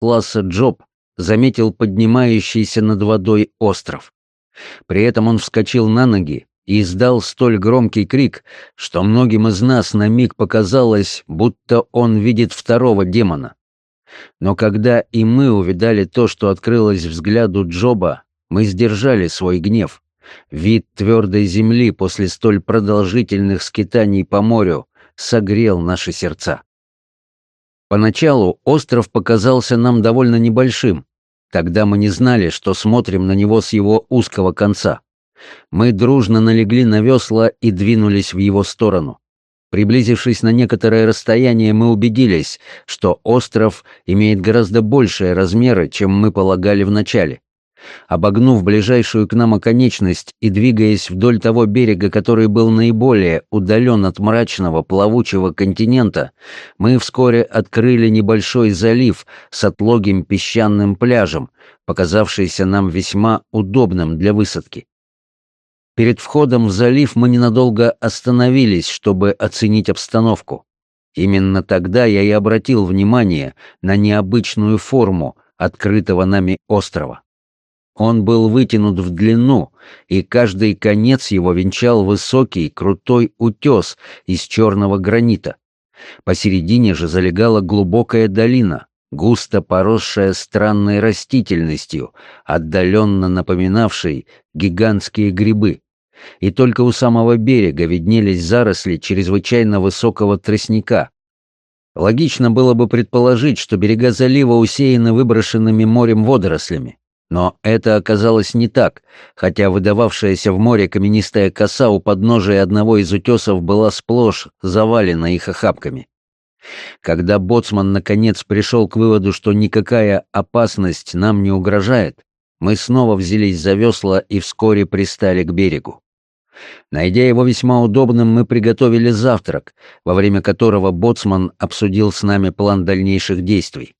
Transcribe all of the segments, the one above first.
класса Джоб заметил поднимающийся над водой остров. При этом он вскочил на ноги и издал столь громкий крик, что многим из нас на миг показалось, будто он видит второго демона. Но когда и мы увидали то, что открылось взгляду Джоба, мы сдержали свой гнев. Вид твердой земли после столь продолжительных скитаний по морю согрел наши сердца. Поначалу остров показался нам довольно небольшим. Тогда мы не знали, что смотрим на него с его узкого конца. Мы дружно налегли на весла и двинулись в его сторону. Приблизившись на некоторое расстояние, мы убедились, что остров имеет гораздо большие размеры, чем мы полагали вначале. Обогнув ближайшую к нам оконечность и двигаясь вдоль того берега, который был наиболее удален от мрачного плавучего континента, мы вскоре открыли небольшой залив с отлогим песчаным пляжем, показавшийся нам весьма удобным для высадки. Перед входом в залив мы ненадолго остановились, чтобы оценить обстановку. Именно тогда я и обратил внимание на необычную форму открытого нами острова. Он был вытянут в длину, и каждый конец его венчал высокий, крутой утес из черного гранита. Посередине же залегала глубокая долина, густо поросшая странной растительностью, отдаленно напоминавшей гигантские грибы. И только у самого берега виднелись заросли чрезвычайно высокого тростника. Логично было бы предположить, что берега залива усеяны выброшенными морем водорослями. Но это оказалось не так, хотя выдававшаяся в море каменистая коса у подножия одного из утесов была сплошь завалена их охапками. Когда боцман наконец пришел к выводу, что никакая опасность нам не угрожает, мы снова взялись за весла и вскоре пристали к берегу. Найдя его весьма удобным, мы приготовили завтрак, во время которого боцман обсудил с нами план дальнейших действий.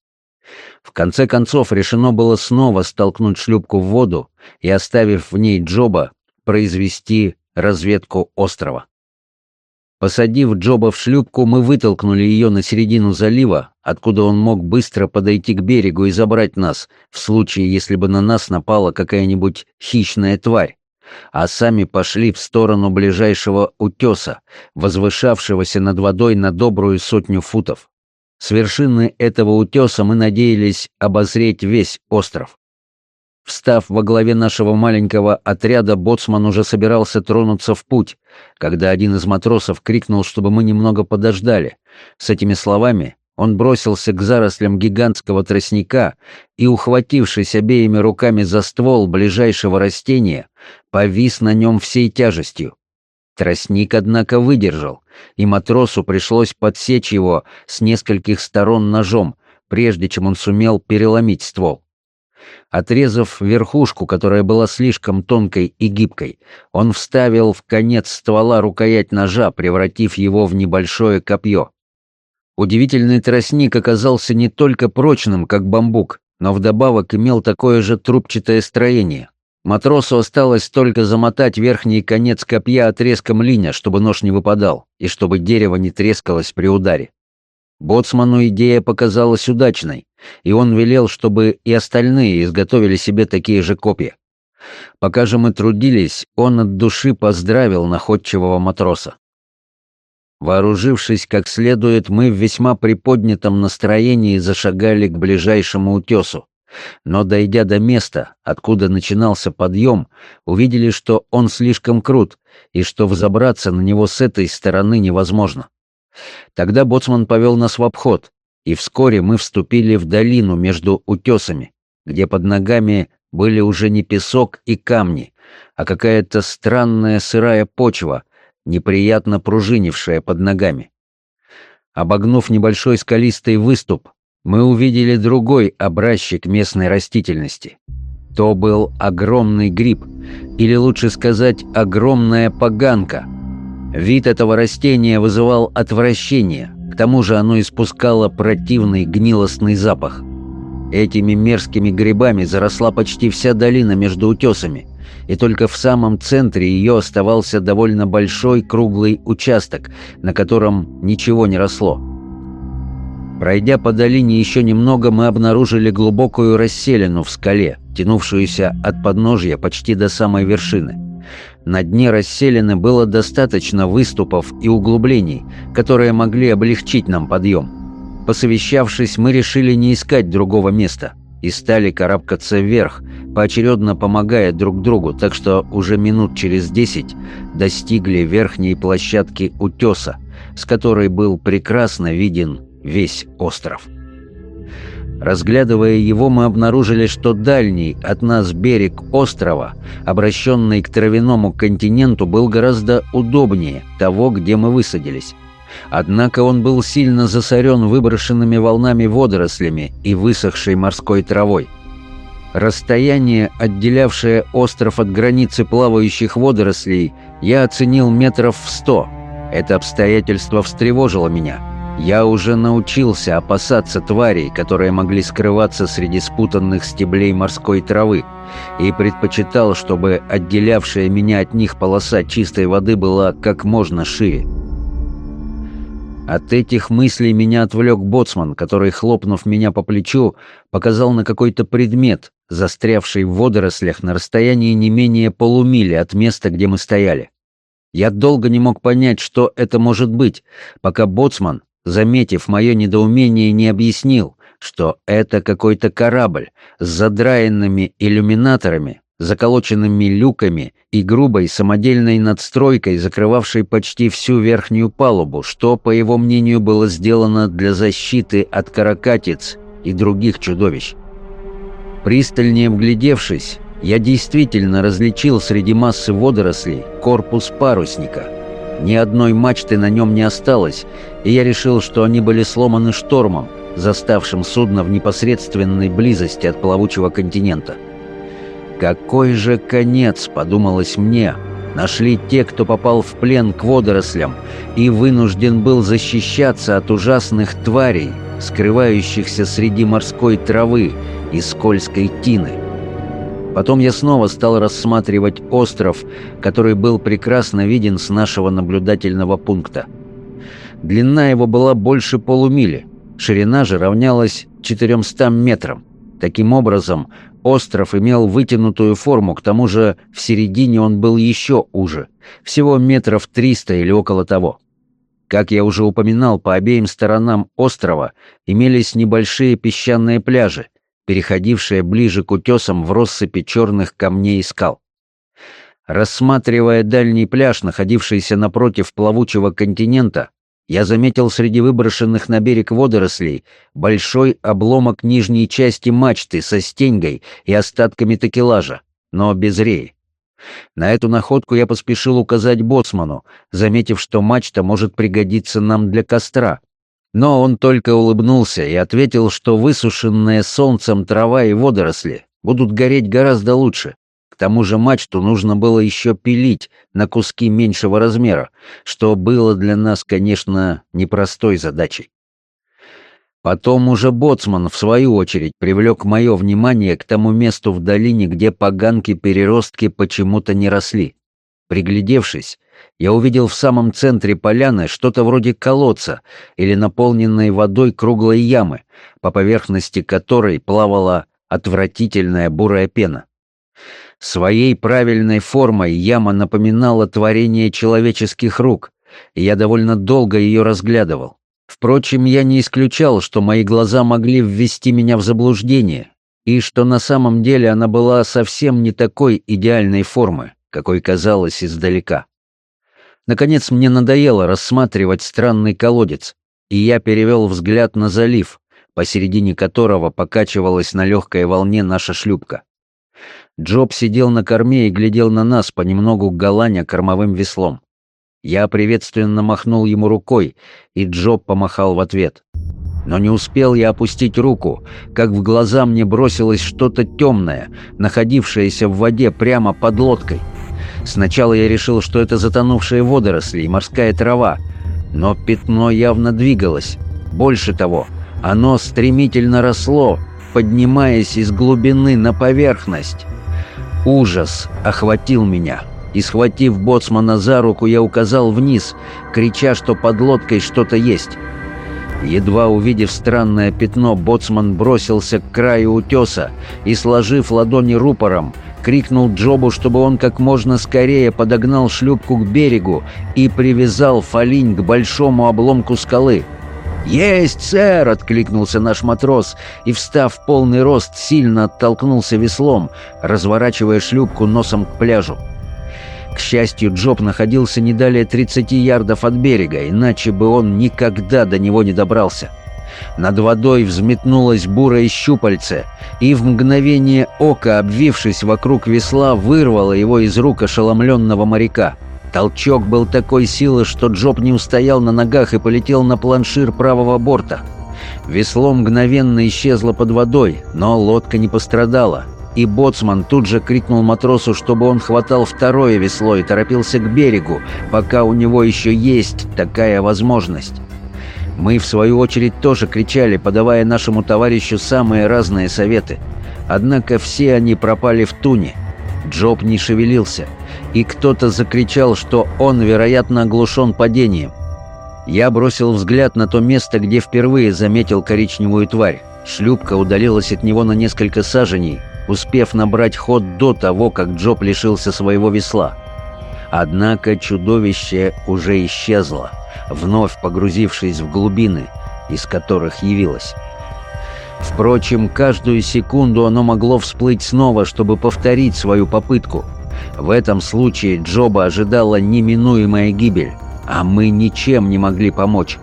В конце концов решено было снова столкнуть шлюпку в воду и, оставив в ней Джоба, произвести разведку острова. Посадив Джоба в шлюпку, мы вытолкнули ее на середину залива, откуда он мог быстро подойти к берегу и забрать нас, в случае, если бы на нас напала какая-нибудь хищная тварь, а сами пошли в сторону ближайшего утеса, возвышавшегося над водой на добрую сотню футов. С вершины этого утеса мы надеялись обозреть весь остров. Встав во главе нашего маленького отряда, боцман уже собирался тронуться в путь, когда один из матросов крикнул, чтобы мы немного подождали. С этими словами он бросился к зарослям гигантского тростника и, ухватившись обеими руками за ствол ближайшего растения, повис на нем всей тяжестью. Тростник, однако, выдержал, и матросу пришлось подсечь его с нескольких сторон ножом, прежде чем он сумел переломить ствол. Отрезав верхушку, которая была слишком тонкой и гибкой, он вставил в конец ствола рукоять ножа, превратив его в небольшое копье. Удивительный тростник оказался не только прочным, как бамбук, но вдобавок имел такое же трубчатое строение, Матросу осталось только замотать верхний конец копья отрезком линя, чтобы нож не выпадал, и чтобы дерево не трескалось при ударе. Боцману идея показалась удачной, и он велел, чтобы и остальные изготовили себе такие же копья. Пока же мы трудились, он от души поздравил находчивого матроса. Вооружившись как следует, мы в весьма приподнятом настроении зашагали к ближайшему утесу, но дойдя до места, откуда начинался подъем, увидели, что он слишком крут и что взобраться на него с этой стороны невозможно. Тогда боцман повел нас в обход, и вскоре мы вступили в долину между утесами, где под ногами были уже не песок и камни, а какая-то странная сырая почва, неприятно пружинившая под ногами. Обогнув небольшой скалистый выступ, мы увидели другой образчик местной растительности. То был огромный гриб, или лучше сказать, огромная поганка. Вид этого растения вызывал отвращение, к тому же оно испускало противный гнилостный запах. Этими мерзкими грибами заросла почти вся долина между утесами, и только в самом центре ее оставался довольно большой круглый участок, на котором ничего не росло. Пройдя по долине еще немного, мы обнаружили глубокую расселину в скале, тянувшуюся от подножья почти до самой вершины. На дне расселины было достаточно выступов и углублений, которые могли облегчить нам подъем. Посовещавшись, мы решили не искать другого места и стали карабкаться вверх, поочередно помогая друг другу, так что уже минут через десять достигли верхней площадки утеса, с которой был прекрасно виден весь остров. Разглядывая его, мы обнаружили, что дальний от нас берег острова, обращенный к травяному континенту, был гораздо удобнее того, где мы высадились. Однако он был сильно засорен выброшенными волнами водорослями и высохшей морской травой. Расстояние, отделявшее остров от границы плавающих водорослей, я оценил метров в сто. Это обстоятельство встревожило меня – я уже научился опасаться тварей, которые могли скрываться среди спутанных стеблей морской травы, и предпочитал, чтобы отделявшая меня от них полоса чистой воды была как можно шире. От этих мыслей меня отвлек боцман, который, хлопнув меня по плечу, показал на какой-то предмет, застрявший в водорослях на расстоянии не менее полумили от места, где мы стояли. Я долго не мог понять, что это может быть, пока боцман, заметив мое недоумение, не объяснил, что это какой-то корабль с задраенными иллюминаторами, заколоченными люками и грубой самодельной надстройкой, закрывавшей почти всю верхнюю палубу, что, по его мнению, было сделано для защиты от каракатиц и других чудовищ. Пристальнее вглядевшись, я действительно различил среди массы водорослей корпус парусника — ни одной мачты на нем не осталось, и я решил, что они были сломаны штормом, заставшим судно в непосредственной близости от плавучего континента. «Какой же конец!» — подумалось мне. Нашли те, кто попал в плен к водорослям и вынужден был защищаться от ужасных тварей, скрывающихся среди морской травы и скользкой тины. Потом я снова стал рассматривать остров, который был прекрасно виден с нашего наблюдательного пункта. Длина его была больше полумили, ширина же равнялась 400 метрам. Таким образом, остров имел вытянутую форму, к тому же в середине он был еще уже, всего метров 300 или около того. Как я уже упоминал, по обеим сторонам острова имелись небольшие песчаные пляжи, переходившая ближе к утесам в россыпи черных камней и скал. Рассматривая дальний пляж, находившийся напротив плавучего континента, я заметил среди выброшенных на берег водорослей большой обломок нижней части мачты со стенгой и остатками такелажа, но без реи. На эту находку я поспешил указать боцману, заметив, что мачта может пригодиться нам для костра, но он только улыбнулся и ответил, что высушенная солнцем трава и водоросли будут гореть гораздо лучше. К тому же мачту нужно было еще пилить на куски меньшего размера, что было для нас, конечно, непростой задачей. Потом уже Боцман, в свою очередь, привлек мое внимание к тому месту в долине, где поганки-переростки почему-то не росли. Приглядевшись, я увидел в самом центре поляны что-то вроде колодца или наполненной водой круглой ямы, по поверхности которой плавала отвратительная бурая пена. Своей правильной формой яма напоминала творение человеческих рук, и я довольно долго ее разглядывал. Впрочем, я не исключал, что мои глаза могли ввести меня в заблуждение, и что на самом деле она была совсем не такой идеальной формы, какой казалась издалека. Наконец мне надоело рассматривать странный колодец, и я перевел взгляд на залив, посередине которого покачивалась на легкой волне наша шлюпка. Джоб сидел на корме и глядел на нас, понемногу галаня кормовым веслом. Я приветственно махнул ему рукой, и Джоб помахал в ответ. Но не успел я опустить руку, как в глаза мне бросилось что-то темное, находившееся в воде прямо под лодкой — Сначала я решил, что это затонувшие водоросли и морская трава, но пятно явно двигалось. Больше того, оно стремительно росло, поднимаясь из глубины на поверхность. Ужас охватил меня. И схватив боцмана за руку, я указал вниз, крича, что под лодкой что-то есть. Едва увидев странное пятно, боцман бросился к краю утеса и, сложив ладони рупором, крикнул Джобу, чтобы он как можно скорее подогнал шлюпку к берегу и привязал фолинь к большому обломку скалы. «Есть, сэр!» — откликнулся наш матрос и, встав в полный рост, сильно оттолкнулся веслом, разворачивая шлюпку носом к пляжу. К счастью, Джоб находился не далее 30 ярдов от берега, иначе бы он никогда до него не добрался. Над водой взметнулось бурое щупальце, и в мгновение ока, обвившись вокруг весла, вырвало его из рук ошеломленного моряка. Толчок был такой силы, что Джоб не устоял на ногах и полетел на планшир правого борта. Весло мгновенно исчезло под водой, но лодка не пострадала, и боцман тут же крикнул матросу, чтобы он хватал второе весло и торопился к берегу, пока у него еще есть такая возможность. Мы, в свою очередь, тоже кричали, подавая нашему товарищу самые разные советы. Однако все они пропали в туне. Джоб не шевелился, и кто-то закричал, что он, вероятно, оглушен падением. Я бросил взгляд на то место, где впервые заметил коричневую тварь. Шлюпка удалилась от него на несколько саженей, успев набрать ход до того, как Джоб лишился своего весла. Однако чудовище уже исчезло вновь погрузившись в глубины, из которых явилось. Впрочем, каждую секунду оно могло всплыть снова, чтобы повторить свою попытку. В этом случае Джоба ожидала неминуемая гибель, а мы ничем не могли помочь.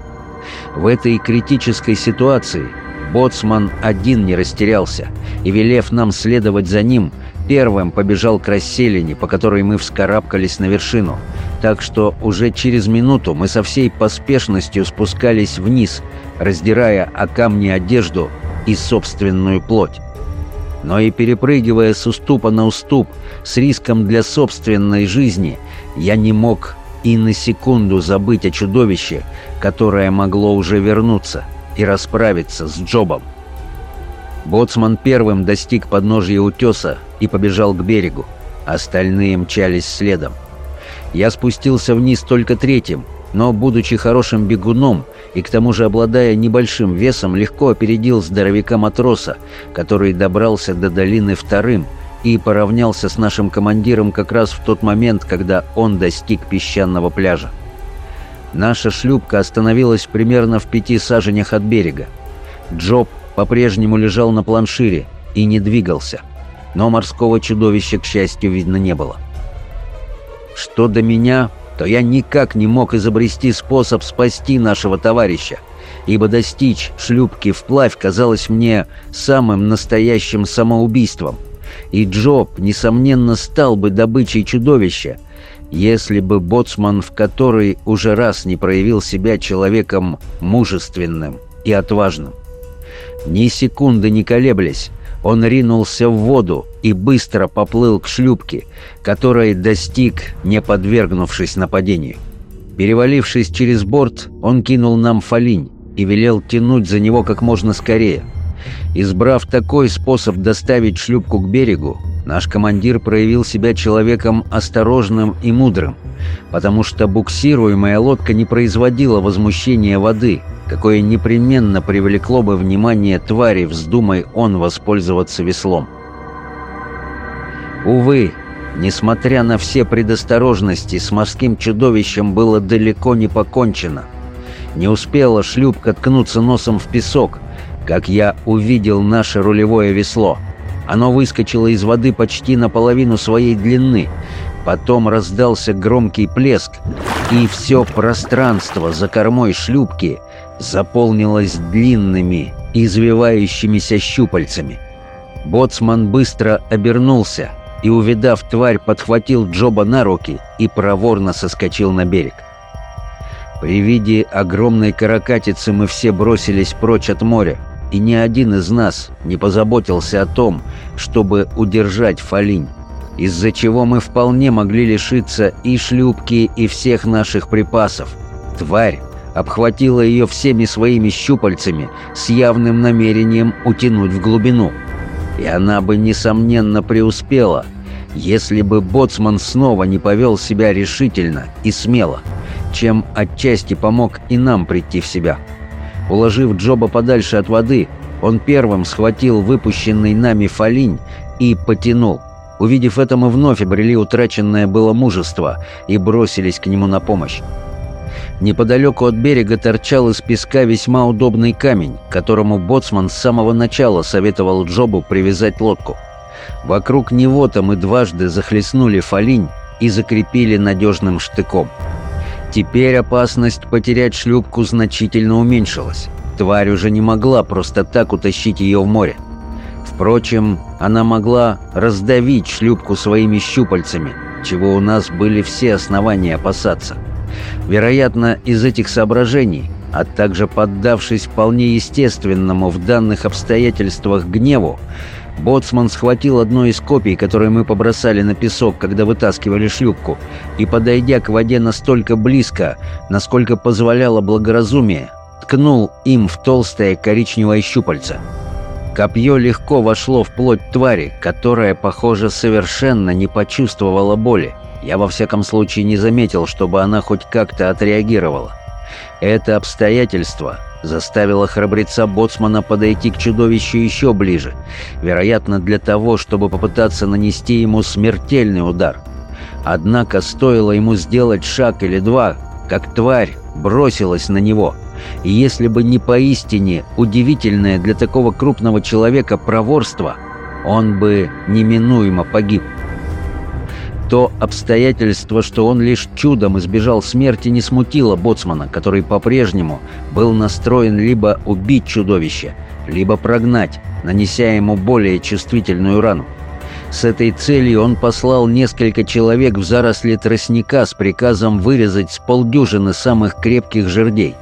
В этой критической ситуации Боцман один не растерялся и, велев нам следовать за ним, первым побежал к расселине, по которой мы вскарабкались на вершину – так что уже через минуту мы со всей поспешностью спускались вниз, раздирая о камни одежду и собственную плоть. Но и перепрыгивая с уступа на уступ, с риском для собственной жизни, я не мог и на секунду забыть о чудовище, которое могло уже вернуться и расправиться с Джобом. Боцман первым достиг подножья утеса и побежал к берегу. Остальные мчались следом. Я спустился вниз только третьим, но, будучи хорошим бегуном и к тому же обладая небольшим весом, легко опередил здоровяка-матроса, который добрался до долины вторым и поравнялся с нашим командиром как раз в тот момент, когда он достиг песчаного пляжа. Наша шлюпка остановилась примерно в пяти саженях от берега. Джоб по-прежнему лежал на планшире и не двигался, но морского чудовища, к счастью, видно не было. Что до меня, то я никак не мог изобрести способ спасти нашего товарища, ибо достичь шлюпки вплавь казалось мне самым настоящим самоубийством. И Джоб, несомненно, стал бы добычей чудовища, если бы боцман, в который уже раз не проявил себя человеком мужественным и отважным. Ни секунды не колеблясь, он ринулся в воду и быстро поплыл к шлюпке, которой достиг, не подвергнувшись нападению. Перевалившись через борт, он кинул нам фолинь и велел тянуть за него как можно скорее. Избрав такой способ доставить шлюпку к берегу, Наш командир проявил себя человеком осторожным и мудрым, потому что буксируемая лодка не производила возмущения воды, какое непременно привлекло бы внимание твари, вздумай он воспользоваться веслом. Увы, несмотря на все предосторожности, с морским чудовищем было далеко не покончено. Не успела шлюпка ткнуться носом в песок, как я увидел наше рулевое весло — оно выскочило из воды почти наполовину своей длины. Потом раздался громкий плеск, и все пространство за кормой шлюпки заполнилось длинными, извивающимися щупальцами. Боцман быстро обернулся и, увидав тварь, подхватил Джоба на руки и проворно соскочил на берег. При виде огромной каракатицы мы все бросились прочь от моря и ни один из нас не позаботился о том, чтобы удержать Фалинь, из-за чего мы вполне могли лишиться и шлюпки, и всех наших припасов. Тварь обхватила ее всеми своими щупальцами с явным намерением утянуть в глубину. И она бы, несомненно, преуспела, если бы Боцман снова не повел себя решительно и смело, чем отчасти помог и нам прийти в себя». Уложив Джоба подальше от воды, он первым схватил выпущенный нами фолинь и потянул. Увидев это, мы вновь обрели утраченное было мужество и бросились к нему на помощь. Неподалеку от берега торчал из песка весьма удобный камень, которому боцман с самого начала советовал Джобу привязать лодку. Вокруг него-то мы дважды захлестнули фолинь и закрепили надежным штыком. Теперь опасность потерять шлюпку значительно уменьшилась. Тварь уже не могла просто так утащить ее в море. Впрочем, она могла раздавить шлюпку своими щупальцами, чего у нас были все основания опасаться. Вероятно, из этих соображений, а также поддавшись вполне естественному в данных обстоятельствах гневу, Боцман схватил одно из копий, которые мы побросали на песок, когда вытаскивали шлюпку, и, подойдя к воде настолько близко, насколько позволяло благоразумие, ткнул им в толстое коричневое щупальце. Копье легко вошло в плоть твари, которая, похоже, совершенно не почувствовала боли. Я во всяком случае не заметил, чтобы она хоть как-то отреагировала. Это обстоятельство заставило храбреца Боцмана подойти к чудовищу еще ближе, вероятно, для того, чтобы попытаться нанести ему смертельный удар. Однако стоило ему сделать шаг или два, как тварь бросилась на него. И если бы не поистине удивительное для такого крупного человека проворство, он бы неминуемо погиб. То обстоятельство, что он лишь чудом избежал смерти, не смутило Боцмана, который по-прежнему был настроен либо убить чудовище, либо прогнать, нанеся ему более чувствительную рану. С этой целью он послал несколько человек в заросли тростника с приказом вырезать с полдюжины самых крепких жердей.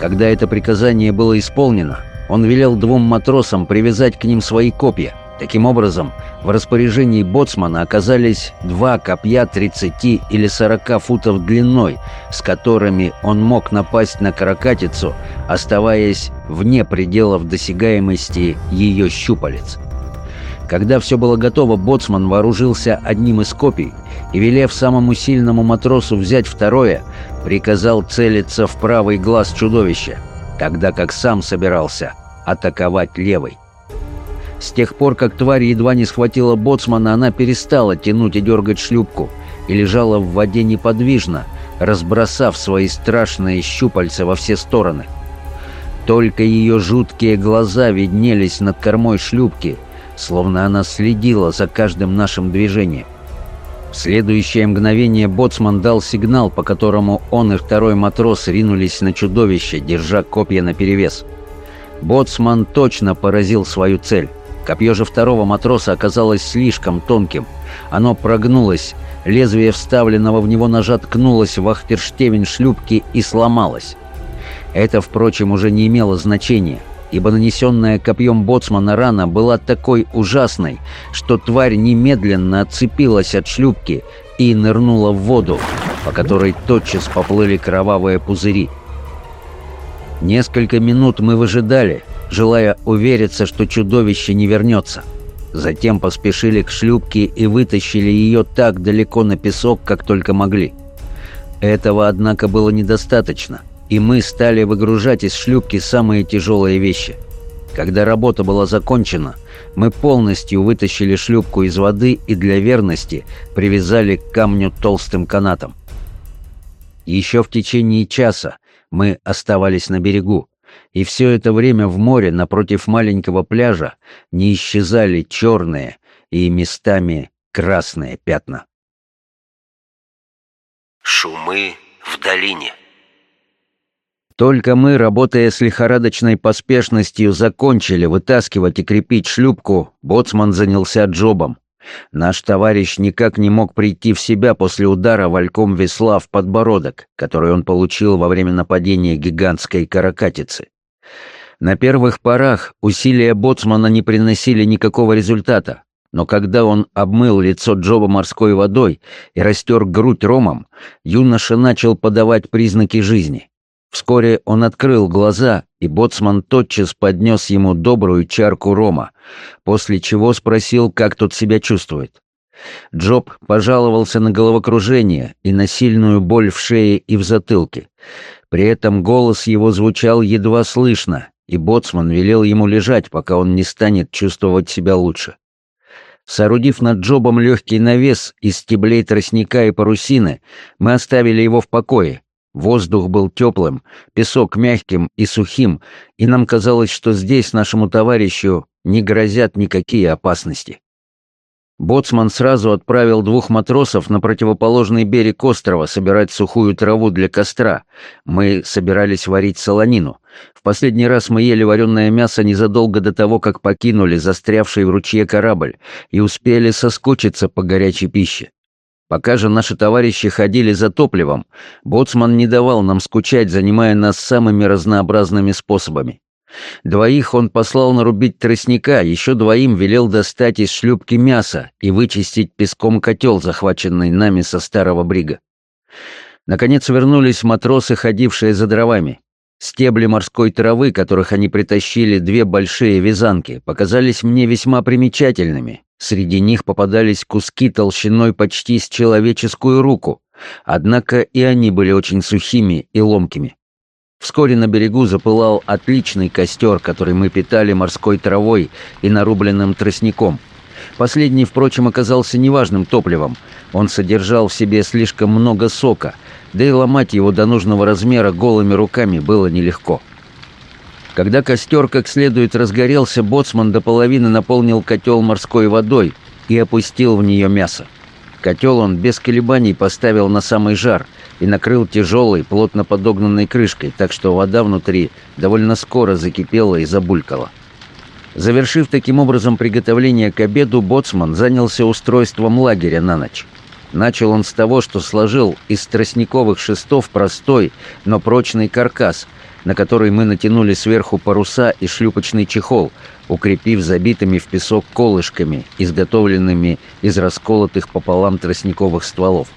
Когда это приказание было исполнено, он велел двум матросам привязать к ним свои копья – Таким образом, в распоряжении боцмана оказались два копья 30 или 40 футов длиной, с которыми он мог напасть на каракатицу, оставаясь вне пределов досягаемости ее щупалец. Когда все было готово, боцман вооружился одним из копий и, велев самому сильному матросу взять второе, приказал целиться в правый глаз чудовища, тогда как сам собирался атаковать левый. С тех пор, как тварь едва не схватила боцмана, она перестала тянуть и дергать шлюпку и лежала в воде неподвижно, разбросав свои страшные щупальца во все стороны. Только ее жуткие глаза виднелись над кормой шлюпки, словно она следила за каждым нашим движением. В следующее мгновение боцман дал сигнал, по которому он и второй матрос ринулись на чудовище, держа копья наперевес. Боцман точно поразил свою цель. Копье же второго матроса оказалось слишком тонким. Оно прогнулось, лезвие вставленного в него ножа ткнулось в ахтерштевень шлюпки и сломалось. Это, впрочем, уже не имело значения, ибо нанесенная копьем боцмана рана была такой ужасной, что тварь немедленно отцепилась от шлюпки и нырнула в воду, по которой тотчас поплыли кровавые пузыри. Несколько минут мы выжидали — желая увериться, что чудовище не вернется. Затем поспешили к шлюпке и вытащили ее так далеко на песок, как только могли. Этого, однако, было недостаточно, и мы стали выгружать из шлюпки самые тяжелые вещи. Когда работа была закончена, мы полностью вытащили шлюпку из воды и для верности привязали к камню толстым канатом. Еще в течение часа мы оставались на берегу, и все это время в море напротив маленького пляжа не исчезали черные и местами красные пятна. Шумы в долине. Только мы, работая с лихорадочной поспешностью, закончили вытаскивать и крепить шлюпку, боцман занялся джобом. Наш товарищ никак не мог прийти в себя после удара вальком весла в подбородок, который он получил во время нападения гигантской каракатицы. На первых порах усилия боцмана не приносили никакого результата, но когда он обмыл лицо Джоба морской водой и растер грудь ромом, юноша начал подавать признаки жизни. Вскоре он открыл глаза, и боцман тотчас поднес ему добрую чарку рома, после чего спросил, как тот себя чувствует. Джоб пожаловался на головокружение и на сильную боль в шее и в затылке. При этом голос его звучал едва слышно, и боцман велел ему лежать, пока он не станет чувствовать себя лучше. Соорудив над джобом легкий навес из стеблей тростника и парусины, мы оставили его в покое. Воздух был теплым, песок мягким и сухим, и нам казалось, что здесь нашему товарищу не грозят никакие опасности. Боцман сразу отправил двух матросов на противоположный берег острова собирать сухую траву для костра. Мы собирались варить солонину. В последний раз мы ели вареное мясо незадолго до того, как покинули застрявший в ручье корабль и успели соскучиться по горячей пище. Пока же наши товарищи ходили за топливом, боцман не давал нам скучать, занимая нас самыми разнообразными способами. Двоих он послал нарубить тростника, еще двоим велел достать из шлюпки мясо и вычистить песком котел, захваченный нами со старого брига. Наконец вернулись матросы, ходившие за дровами. Стебли морской травы, которых они притащили две большие вязанки, показались мне весьма примечательными. Среди них попадались куски толщиной почти с человеческую руку, однако и они были очень сухими и ломкими. Вскоре на берегу запылал отличный костер, который мы питали морской травой и нарубленным тростником. Последний, впрочем, оказался неважным топливом. Он содержал в себе слишком много сока — да и ломать его до нужного размера голыми руками было нелегко. Когда костер как следует разгорелся, боцман до половины наполнил котел морской водой и опустил в нее мясо. Котел он без колебаний поставил на самый жар и накрыл тяжелой, плотно подогнанной крышкой, так что вода внутри довольно скоро закипела и забулькала. Завершив таким образом приготовление к обеду, боцман занялся устройством лагеря на ночь. Начал он с того, что сложил из тростниковых шестов простой, но прочный каркас, на который мы натянули сверху паруса и шлюпочный чехол, укрепив забитыми в песок колышками, изготовленными из расколотых пополам тростниковых стволов.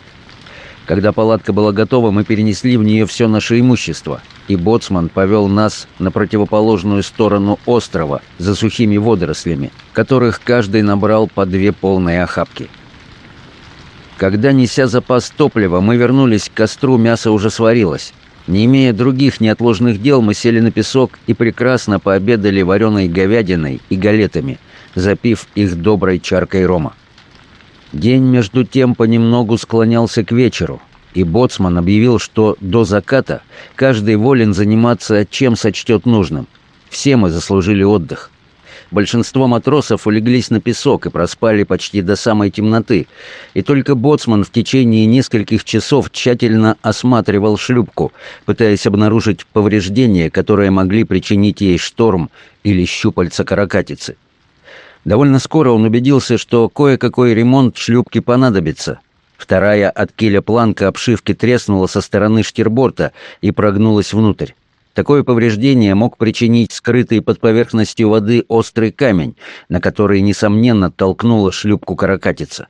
Когда палатка была готова, мы перенесли в нее все наше имущество, и боцман повел нас на противоположную сторону острова за сухими водорослями, которых каждый набрал по две полные охапки. Когда, неся запас топлива, мы вернулись к костру, мясо уже сварилось. Не имея других неотложных дел, мы сели на песок и прекрасно пообедали вареной говядиной и галетами, запив их доброй чаркой рома. День, между тем, понемногу склонялся к вечеру, и Боцман объявил, что до заката каждый волен заниматься, чем сочтет нужным. Все мы заслужили отдых. Большинство матросов улеглись на песок и проспали почти до самой темноты, и только боцман в течение нескольких часов тщательно осматривал шлюпку, пытаясь обнаружить повреждения, которые могли причинить ей шторм или щупальца каракатицы. Довольно скоро он убедился, что кое-какой ремонт шлюпки понадобится. Вторая от киля планка обшивки треснула со стороны штирборта и прогнулась внутрь. Такое повреждение мог причинить скрытый под поверхностью воды острый камень, на который, несомненно, толкнула шлюпку каракатица.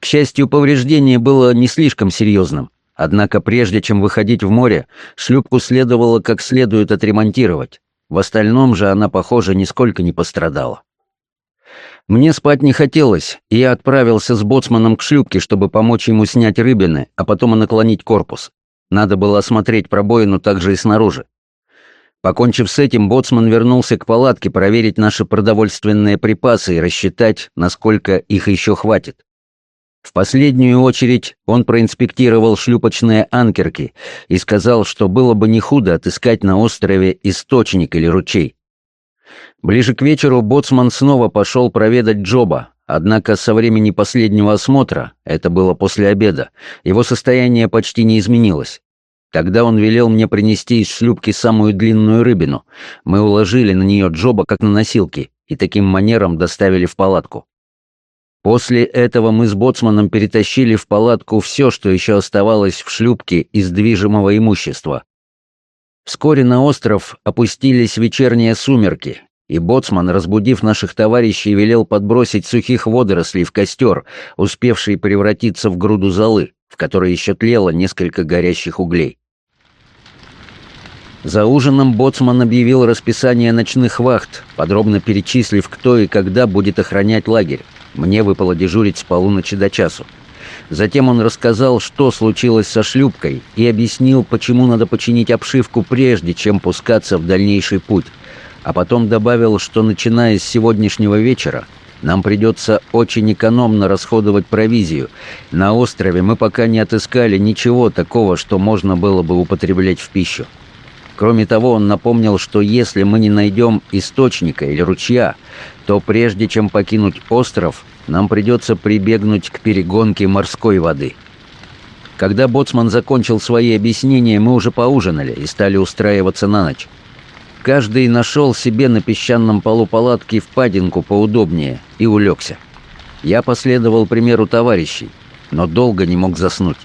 К счастью, повреждение было не слишком серьезным. Однако прежде чем выходить в море, шлюпку следовало как следует отремонтировать. В остальном же она, похоже, нисколько не пострадала. Мне спать не хотелось, и я отправился с боцманом к шлюпке, чтобы помочь ему снять рыбины, а потом и наклонить корпус. Надо было осмотреть пробоину также и снаружи. Покончив с этим, боцман вернулся к палатке проверить наши продовольственные припасы и рассчитать, насколько их еще хватит. В последнюю очередь он проинспектировал шлюпочные анкерки и сказал, что было бы не худо отыскать на острове источник или ручей. Ближе к вечеру боцман снова пошел проведать Джоба, Однако со времени последнего осмотра, это было после обеда, его состояние почти не изменилось. Тогда он велел мне принести из шлюпки самую длинную рыбину. Мы уложили на нее джоба, как на носилки, и таким манером доставили в палатку. После этого мы с боцманом перетащили в палатку все, что еще оставалось в шлюпке из движимого имущества. Вскоре на остров опустились вечерние сумерки, и боцман, разбудив наших товарищей, велел подбросить сухих водорослей в костер, успевший превратиться в груду золы, в которой еще тлело несколько горящих углей. За ужином боцман объявил расписание ночных вахт, подробно перечислив, кто и когда будет охранять лагерь. Мне выпало дежурить с полуночи до часу. Затем он рассказал, что случилось со шлюпкой, и объяснил, почему надо починить обшивку прежде, чем пускаться в дальнейший путь а потом добавил, что начиная с сегодняшнего вечера нам придется очень экономно расходовать провизию. На острове мы пока не отыскали ничего такого, что можно было бы употреблять в пищу. Кроме того, он напомнил, что если мы не найдем источника или ручья, то прежде чем покинуть остров, нам придется прибегнуть к перегонке морской воды. Когда боцман закончил свои объяснения, мы уже поужинали и стали устраиваться на ночь. Каждый нашел себе на песчаном полу палатки впадинку поудобнее и улегся. Я последовал примеру товарищей, но долго не мог заснуть.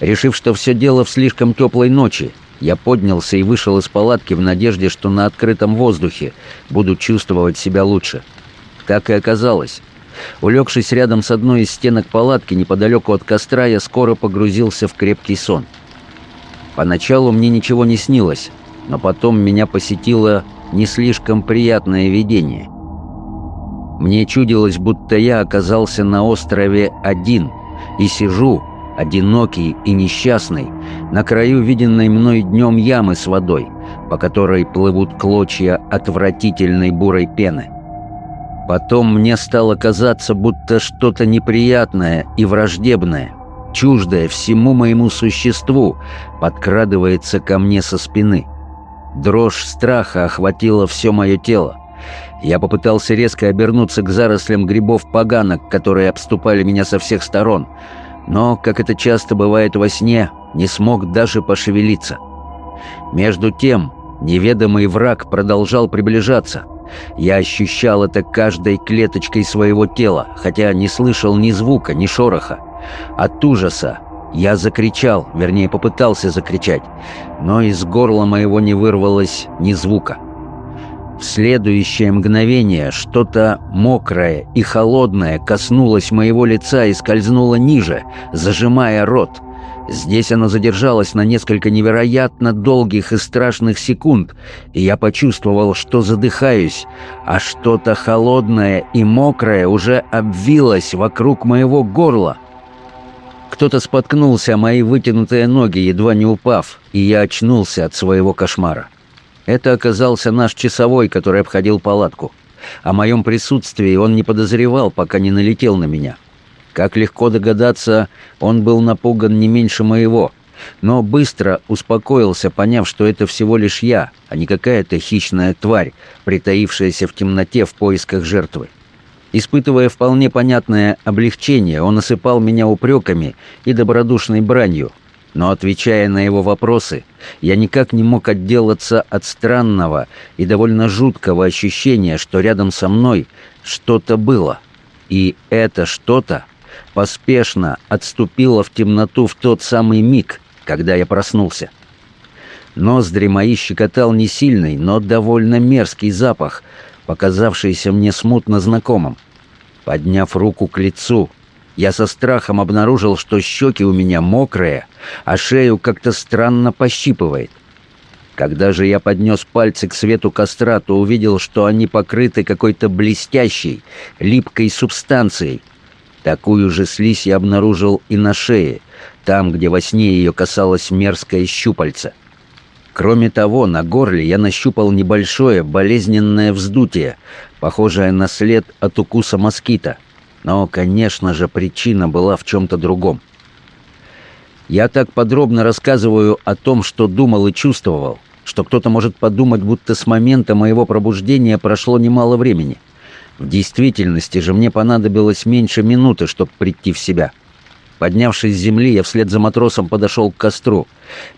Решив, что все дело в слишком теплой ночи, я поднялся и вышел из палатки в надежде, что на открытом воздухе буду чувствовать себя лучше. Так и оказалось. Улегшись рядом с одной из стенок палатки неподалеку от костра, я скоро погрузился в крепкий сон. Поначалу мне ничего не снилось, но потом меня посетило не слишком приятное видение. Мне чудилось, будто я оказался на острове один и сижу, одинокий и несчастный, на краю виденной мной днем ямы с водой, по которой плывут клочья отвратительной бурой пены. Потом мне стало казаться, будто что-то неприятное и враждебное, чуждое всему моему существу, подкрадывается ко мне со спины — Дрожь страха охватила все мое тело. Я попытался резко обернуться к зарослям грибов-поганок, которые обступали меня со всех сторон, но, как это часто бывает во сне, не смог даже пошевелиться. Между тем, неведомый враг продолжал приближаться. Я ощущал это каждой клеточкой своего тела, хотя не слышал ни звука, ни шороха. От ужаса я закричал, вернее, попытался закричать, но из горла моего не вырвалось ни звука. В следующее мгновение что-то мокрое и холодное коснулось моего лица и скользнуло ниже, зажимая рот. Здесь оно задержалось на несколько невероятно долгих и страшных секунд, и я почувствовал, что задыхаюсь, а что-то холодное и мокрое уже обвилось вокруг моего горла — кто-то споткнулся о мои вытянутые ноги, едва не упав, и я очнулся от своего кошмара. Это оказался наш часовой, который обходил палатку. О моем присутствии он не подозревал, пока не налетел на меня. Как легко догадаться, он был напуган не меньше моего, но быстро успокоился, поняв, что это всего лишь я, а не какая-то хищная тварь, притаившаяся в темноте в поисках жертвы. Испытывая вполне понятное облегчение, он осыпал меня упреками и добродушной бранью. Но, отвечая на его вопросы, я никак не мог отделаться от странного и довольно жуткого ощущения, что рядом со мной что-то было. И это что-то поспешно отступило в темноту в тот самый миг, когда я проснулся. Ноздри мои щекотал не сильный, но довольно мерзкий запах, показавшийся мне смутно знакомым. Подняв руку к лицу, я со страхом обнаружил, что щеки у меня мокрые, а шею как-то странно пощипывает. Когда же я поднес пальцы к свету костра, то увидел, что они покрыты какой-то блестящей, липкой субстанцией. Такую же слизь я обнаружил и на шее, там, где во сне ее касалось мерзкое щупальце. Кроме того, на горле я нащупал небольшое болезненное вздутие, похожая на след от укуса москита. Но, конечно же, причина была в чем-то другом. Я так подробно рассказываю о том, что думал и чувствовал, что кто-то может подумать, будто с момента моего пробуждения прошло немало времени. В действительности же мне понадобилось меньше минуты, чтобы прийти в себя. Поднявшись с земли, я вслед за матросом подошел к костру.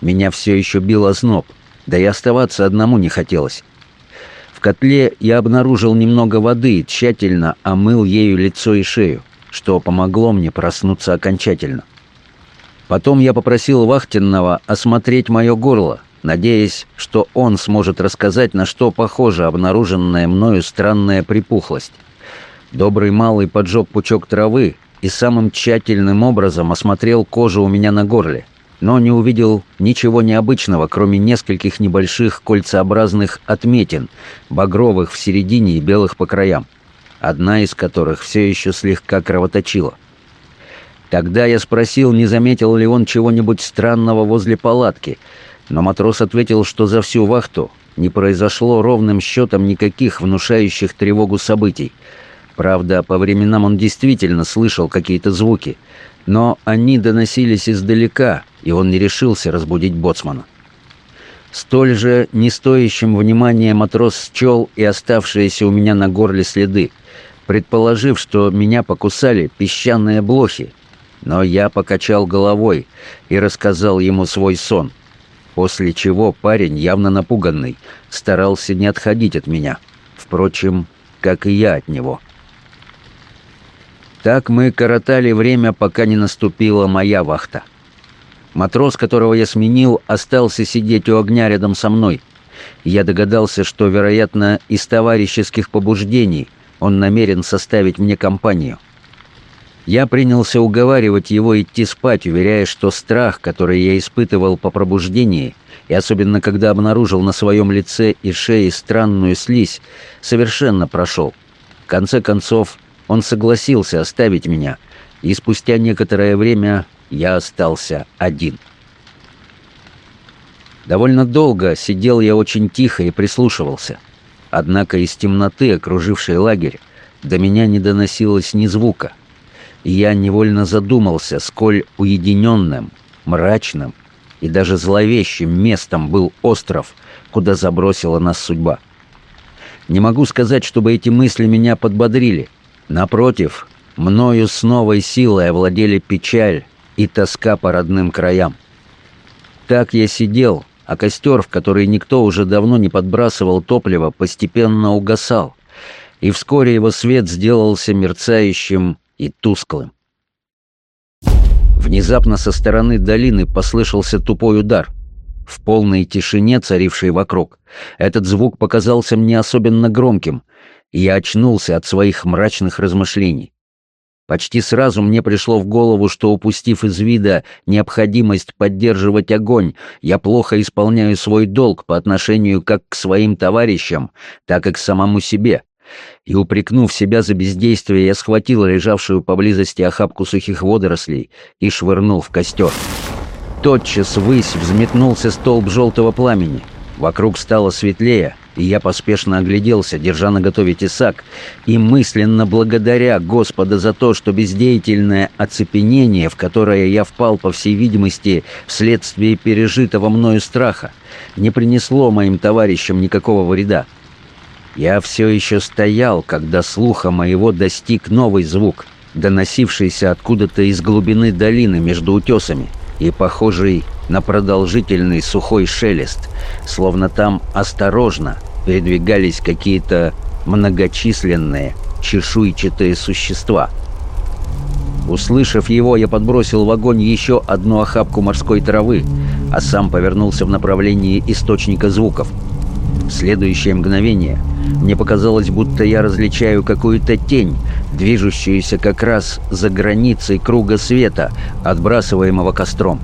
Меня все еще бил озноб. Да и оставаться одному не хотелось. В котле я обнаружил немного воды и тщательно омыл ею лицо и шею, что помогло мне проснуться окончательно. Потом я попросил вахтенного осмотреть мое горло, надеясь, что он сможет рассказать, на что похожа обнаруженная мною странная припухлость. Добрый малый поджег пучок травы и самым тщательным образом осмотрел кожу у меня на горле но не увидел ничего необычного, кроме нескольких небольших кольцеобразных отметин, багровых в середине и белых по краям, одна из которых все еще слегка кровоточила. Тогда я спросил, не заметил ли он чего-нибудь странного возле палатки, но матрос ответил, что за всю вахту не произошло ровным счетом никаких внушающих тревогу событий. Правда, по временам он действительно слышал какие-то звуки — но они доносились издалека, и он не решился разбудить боцмана. Столь же нестоящим внимания матрос счел и оставшиеся у меня на горле следы, предположив, что меня покусали песчаные блохи. Но я покачал головой и рассказал ему свой сон, после чего парень, явно напуганный, старался не отходить от меня, впрочем, как и я от него». Так мы коротали время, пока не наступила моя вахта. Матрос, которого я сменил, остался сидеть у огня рядом со мной. Я догадался, что, вероятно, из товарищеских побуждений он намерен составить мне компанию. Я принялся уговаривать его идти спать, уверяя, что страх, который я испытывал по пробуждении, и особенно когда обнаружил на своем лице и шее странную слизь, совершенно прошел. В конце концов, он согласился оставить меня, и спустя некоторое время я остался один. Довольно долго сидел я очень тихо и прислушивался. Однако из темноты, окружившей лагерь, до меня не доносилось ни звука. И я невольно задумался, сколь уединенным, мрачным и даже зловещим местом был остров, куда забросила нас судьба. Не могу сказать, чтобы эти мысли меня подбодрили — Напротив, мною с новой силой овладели печаль и тоска по родным краям. Так я сидел, а костер, в который никто уже давно не подбрасывал топливо, постепенно угасал, и вскоре его свет сделался мерцающим и тусклым. Внезапно со стороны долины послышался тупой удар. В полной тишине, царившей вокруг, этот звук показался мне особенно громким, и я очнулся от своих мрачных размышлений. Почти сразу мне пришло в голову, что, упустив из вида необходимость поддерживать огонь, я плохо исполняю свой долг по отношению как к своим товарищам, так и к самому себе. И, упрекнув себя за бездействие, я схватил лежавшую поблизости охапку сухих водорослей и швырнул в костер. Тотчас ввысь взметнулся столб желтого пламени. Вокруг стало светлее, я поспешно огляделся, держа на готове тесак, и мысленно благодаря Господа за то, что бездеятельное оцепенение, в которое я впал, по всей видимости, вследствие пережитого мною страха, не принесло моим товарищам никакого вреда. Я все еще стоял, когда слуха моего достиг новый звук, доносившийся откуда-то из глубины долины между утесами — и похожий на продолжительный сухой шелест, словно там осторожно передвигались какие-то многочисленные чешуйчатые существа. Услышав его, я подбросил в огонь еще одну охапку морской травы, а сам повернулся в направлении источника звуков – Следующее мгновение мне показалось, будто я различаю какую-то тень, движущуюся как раз за границей круга света, отбрасываемого костром.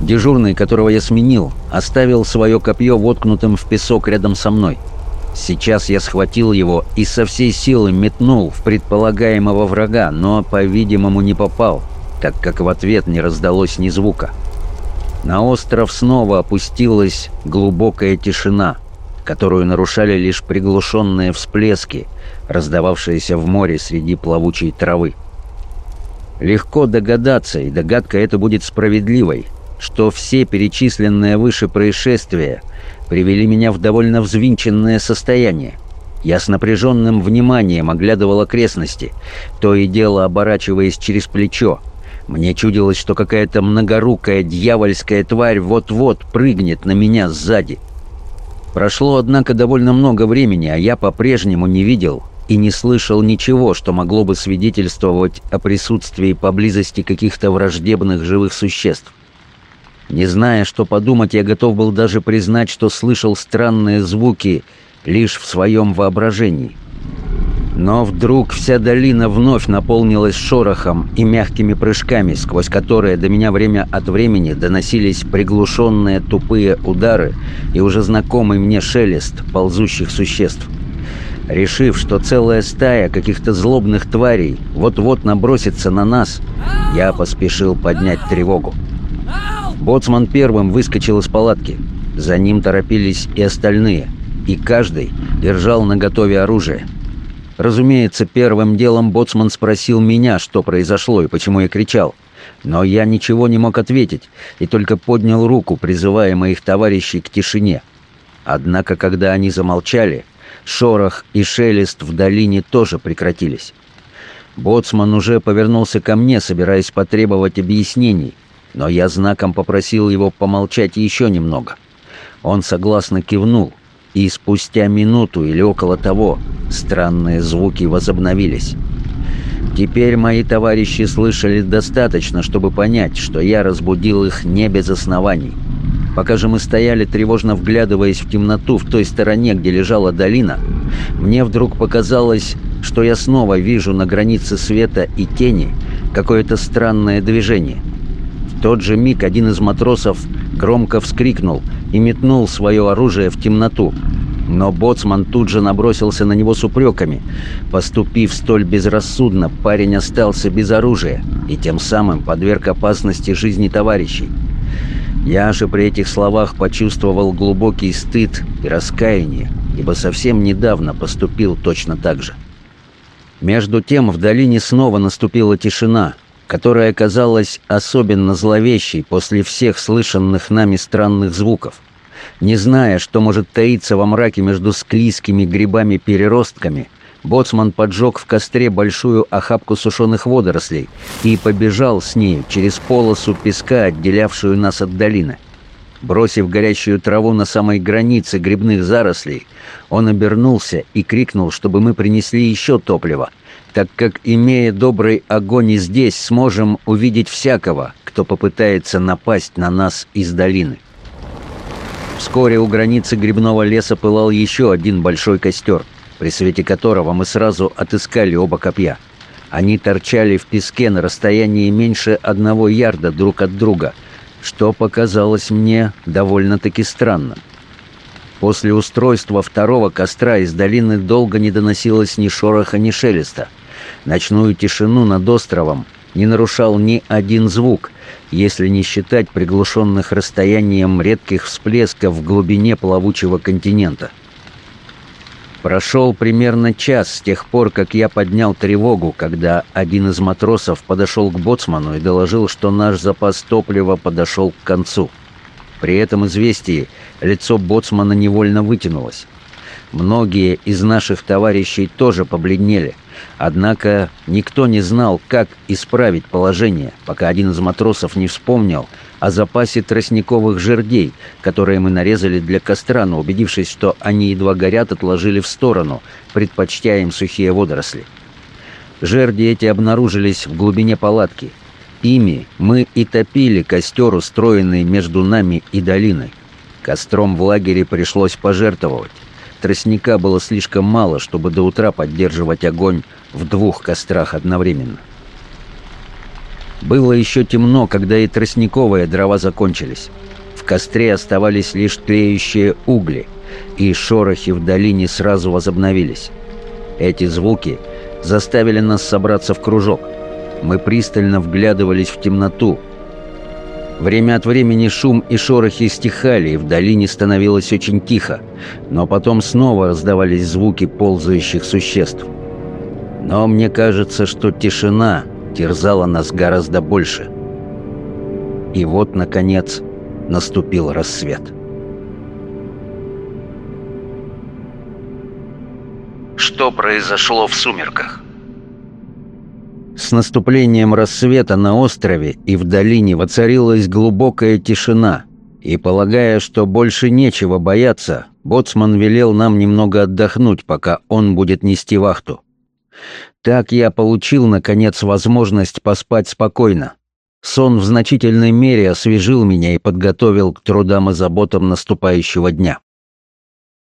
Дежурный, которого я сменил, оставил свое копье воткнутым в песок рядом со мной. Сейчас я схватил его и со всей силы метнул в предполагаемого врага, но, по-видимому, не попал, так как в ответ не раздалось ни звука. — на остров снова опустилась глубокая тишина, которую нарушали лишь приглушенные всплески, раздававшиеся в море среди плавучей травы. Легко догадаться, и догадка эта будет справедливой, что все перечисленные выше происшествия привели меня в довольно взвинченное состояние. Я с напряженным вниманием оглядывал окрестности, то и дело оборачиваясь через плечо, мне чудилось, что какая-то многорукая дьявольская тварь вот-вот прыгнет на меня сзади. Прошло, однако, довольно много времени, а я по-прежнему не видел и не слышал ничего, что могло бы свидетельствовать о присутствии поблизости каких-то враждебных живых существ. Не зная, что подумать, я готов был даже признать, что слышал странные звуки лишь в своем воображении — но вдруг вся долина вновь наполнилась шорохом и мягкими прыжками, сквозь которые до меня время от времени доносились приглушенные тупые удары и уже знакомый мне шелест ползущих существ. Решив, что целая стая каких-то злобных тварей вот-вот набросится на нас, я поспешил поднять тревогу. Боцман первым выскочил из палатки. За ним торопились и остальные, и каждый держал наготове оружие – Разумеется, первым делом Боцман спросил меня, что произошло и почему я кричал. Но я ничего не мог ответить и только поднял руку, призывая моих товарищей к тишине. Однако, когда они замолчали, шорох и шелест в долине тоже прекратились. Боцман уже повернулся ко мне, собираясь потребовать объяснений, но я знаком попросил его помолчать еще немного. Он согласно кивнул, и спустя минуту или около того странные звуки возобновились. Теперь мои товарищи слышали достаточно, чтобы понять, что я разбудил их не без оснований. Пока же мы стояли, тревожно вглядываясь в темноту в той стороне, где лежала долина, мне вдруг показалось, что я снова вижу на границе света и тени какое-то странное движение – тот же миг один из матросов громко вскрикнул и метнул свое оружие в темноту. Но боцман тут же набросился на него с упреками. Поступив столь безрассудно, парень остался без оружия и тем самым подверг опасности жизни товарищей. Я же при этих словах почувствовал глубокий стыд и раскаяние, ибо совсем недавно поступил точно так же. Между тем в долине снова наступила тишина – которая казалась особенно зловещей после всех слышанных нами странных звуков. Не зная, что может таиться во мраке между склизкими грибами-переростками, боцман поджег в костре большую охапку сушеных водорослей и побежал с ней через полосу песка, отделявшую нас от долины. Бросив горящую траву на самой границе грибных зарослей, он обернулся и крикнул, чтобы мы принесли еще топливо — так как, имея добрый огонь и здесь, сможем увидеть всякого, кто попытается напасть на нас из долины. Вскоре у границы грибного леса пылал еще один большой костер, при свете которого мы сразу отыскали оба копья. Они торчали в песке на расстоянии меньше одного ярда друг от друга, что показалось мне довольно-таки странно. После устройства второго костра из долины долго не доносилось ни шороха, ни шелеста – Ночную тишину над островом не нарушал ни один звук, если не считать приглушенных расстоянием редких всплесков в глубине плавучего континента. Прошел примерно час с тех пор, как я поднял тревогу, когда один из матросов подошел к боцману и доложил, что наш запас топлива подошел к концу. При этом известии лицо боцмана невольно вытянулось. Многие из наших товарищей тоже побледнели. Однако никто не знал, как исправить положение, пока один из матросов не вспомнил о запасе тростниковых жердей, которые мы нарезали для костра, но убедившись, что они едва горят, отложили в сторону, предпочтя им сухие водоросли. Жерди эти обнаружились в глубине палатки. Ими мы и топили костер, устроенный между нами и долиной. Костром в лагере пришлось пожертвовать. Тростника было слишком мало, чтобы до утра поддерживать огонь в двух кострах одновременно. Было еще темно, когда и тростниковые дрова закончились. В костре оставались лишь тлеющие угли, и шорохи в долине сразу возобновились. Эти звуки заставили нас собраться в кружок. Мы пристально вглядывались в темноту, Время от времени шум и шорохи стихали, и в долине становилось очень тихо, но потом снова раздавались звуки ползающих существ. Но мне кажется, что тишина терзала нас гораздо больше. И вот, наконец, наступил рассвет. Что произошло в сумерках? С наступлением рассвета на острове и в долине воцарилась глубокая тишина, и, полагая, что больше нечего бояться, боцман велел нам немного отдохнуть, пока он будет нести вахту. Так я получил, наконец, возможность поспать спокойно. Сон в значительной мере освежил меня и подготовил к трудам и заботам наступающего дня.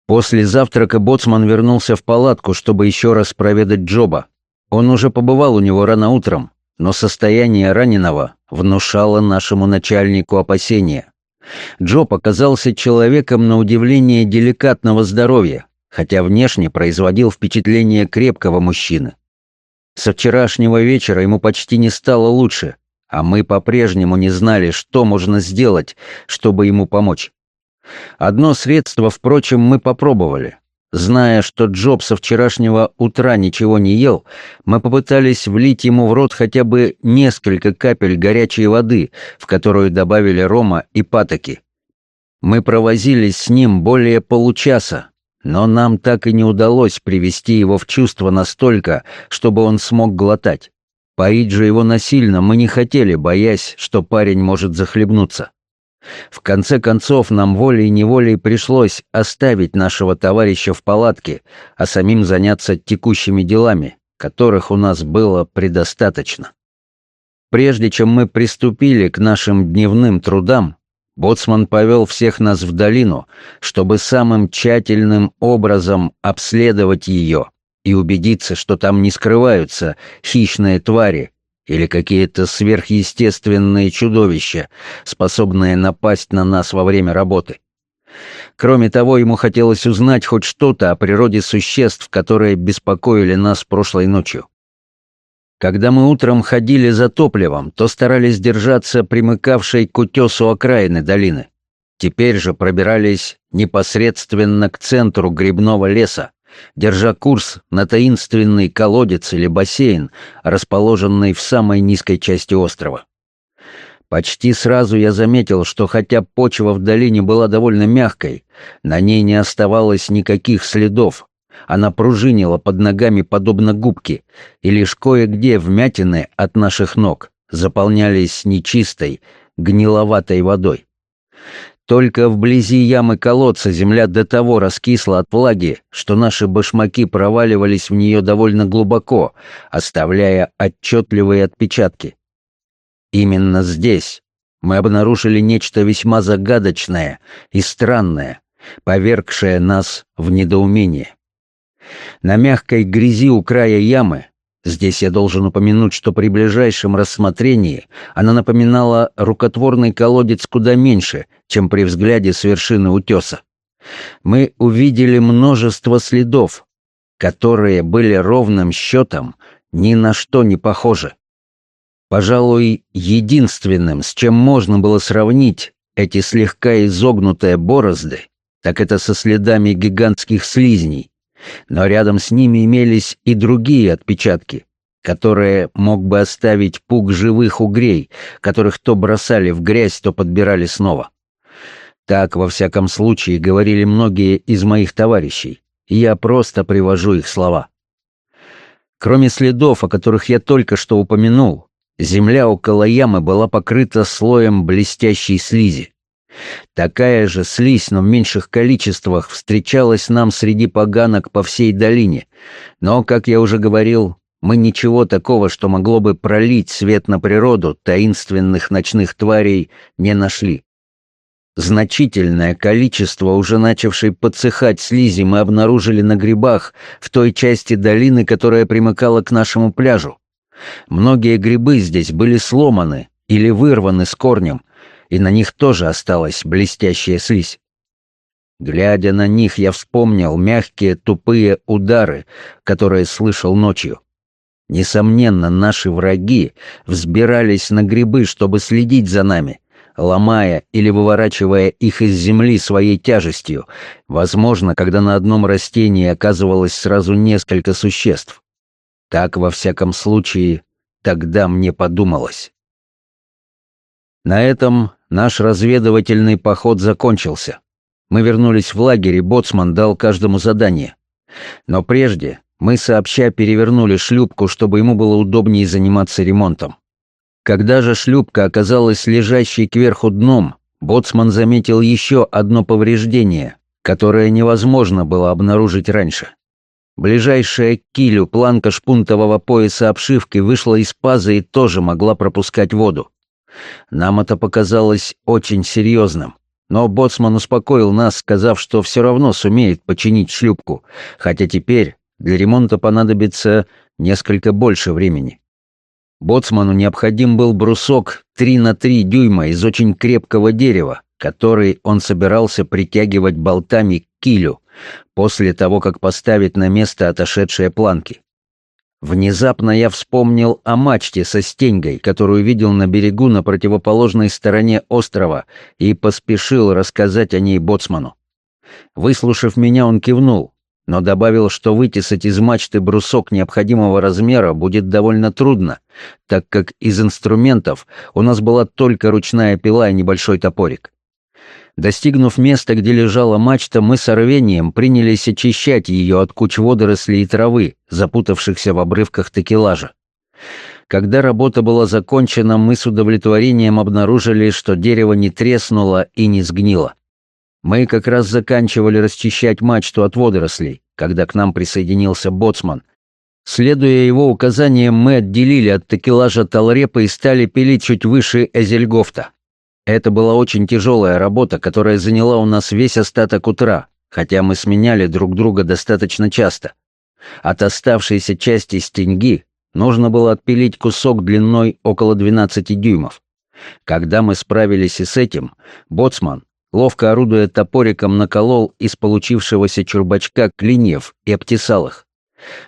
После завтрака боцман вернулся в палатку, чтобы еще раз проведать Джоба, он уже побывал у него рано утром, но состояние раненого внушало нашему начальнику опасения. Джо оказался человеком на удивление деликатного здоровья, хотя внешне производил впечатление крепкого мужчины. Со вчерашнего вечера ему почти не стало лучше, а мы по-прежнему не знали, что можно сделать, чтобы ему помочь. Одно средство, впрочем, мы попробовали — Зная, что Джоб со вчерашнего утра ничего не ел, мы попытались влить ему в рот хотя бы несколько капель горячей воды, в которую добавили рома и патоки. Мы провозились с ним более получаса, но нам так и не удалось привести его в чувство настолько, чтобы он смог глотать. Поить же его насильно мы не хотели, боясь, что парень может захлебнуться. В конце концов, нам волей-неволей пришлось оставить нашего товарища в палатке, а самим заняться текущими делами, которых у нас было предостаточно. Прежде чем мы приступили к нашим дневным трудам, Боцман повел всех нас в долину, чтобы самым тщательным образом обследовать ее и убедиться, что там не скрываются хищные твари, или какие-то сверхъестественные чудовища, способные напасть на нас во время работы. Кроме того, ему хотелось узнать хоть что-то о природе существ, которые беспокоили нас прошлой ночью. Когда мы утром ходили за топливом, то старались держаться примыкавшей к утесу окраины долины. Теперь же пробирались непосредственно к центру грибного леса, Держа курс на таинственный колодец или бассейн, расположенный в самой низкой части острова. Почти сразу я заметил, что хотя почва в долине была довольно мягкой, на ней не оставалось никаких следов. Она пружинила под ногами подобно губке, и лишь кое-где вмятины от наших ног заполнялись нечистой, гниловатой водой. Только вблизи ямы колодца земля до того раскисла от влаги, что наши башмаки проваливались в нее довольно глубоко, оставляя отчетливые отпечатки. Именно здесь мы обнаружили нечто весьма загадочное и странное, повергшее нас в недоумение. На мягкой грязи у края ямы Здесь я должен упомянуть, что при ближайшем рассмотрении она напоминала рукотворный колодец куда меньше, чем при взгляде с вершины утеса. Мы увидели множество следов, которые были ровным счетом ни на что не похожи. Пожалуй, единственным, с чем можно было сравнить эти слегка изогнутые борозды, так это со следами гигантских слизней, но рядом с ними имелись и другие отпечатки, которые мог бы оставить пук живых угрей, которых то бросали в грязь, то подбирали снова. Так, во всяком случае, говорили многие из моих товарищей. и Я просто привожу их слова. Кроме следов, о которых я только что упомянул, земля около ямы была покрыта слоем блестящей слизи. Такая же слизь, но в меньших количествах, встречалась нам среди поганок по всей долине. Но, как я уже говорил, мы ничего такого, что могло бы пролить свет на природу таинственных ночных тварей, не нашли. Значительное количество уже начавшей подсыхать слизи мы обнаружили на грибах в той части долины, которая примыкала к нашему пляжу. Многие грибы здесь были сломаны или вырваны с корнем, и на них тоже осталась блестящая слизь. Глядя на них, я вспомнил мягкие тупые удары, которые слышал ночью. Несомненно, наши враги взбирались на грибы, чтобы следить за нами, ломая или выворачивая их из земли своей тяжестью, возможно, когда на одном растении оказывалось сразу несколько существ. Так, во всяком случае, тогда мне подумалось. На этом Наш разведывательный поход закончился. Мы вернулись в лагерь, и боцман дал каждому задание. Но прежде мы сообща перевернули шлюпку, чтобы ему было удобнее заниматься ремонтом. Когда же шлюпка оказалась лежащей кверху дном, боцман заметил еще одно повреждение, которое невозможно было обнаружить раньше. Ближайшая к килю планка шпунтового пояса обшивки вышла из паза и тоже могла пропускать воду. Нам это показалось очень серьезным. Но Боцман успокоил нас, сказав, что все равно сумеет починить шлюпку, хотя теперь для ремонта понадобится несколько больше времени. Боцману необходим был брусок 3 на 3 дюйма из очень крепкого дерева, который он собирался притягивать болтами к килю, после того, как поставить на место отошедшие планки. Внезапно я вспомнил о мачте со стеньгой, которую видел на берегу на противоположной стороне острова, и поспешил рассказать о ней боцману. Выслушав меня, он кивнул, но добавил, что вытесать из мачты брусок необходимого размера будет довольно трудно, так как из инструментов у нас была только ручная пила и небольшой топорик. Достигнув места, где лежала мачта, мы с рвением принялись очищать ее от куч водорослей и травы, запутавшихся в обрывках текелажа. Когда работа была закончена, мы с удовлетворением обнаружили, что дерево не треснуло и не сгнило. Мы как раз заканчивали расчищать мачту от водорослей, когда к нам присоединился боцман. Следуя его указаниям, мы отделили от текелажа талрепа и стали пилить чуть выше Эзельгофта. Это была очень тяжелая работа, которая заняла у нас весь остаток утра, хотя мы сменяли друг друга достаточно часто. От оставшейся части стеньги нужно было отпилить кусок длиной около 12 дюймов. Когда мы справились и с этим, боцман, ловко орудуя топориком, наколол из получившегося чурбачка клиньев и обтесал их.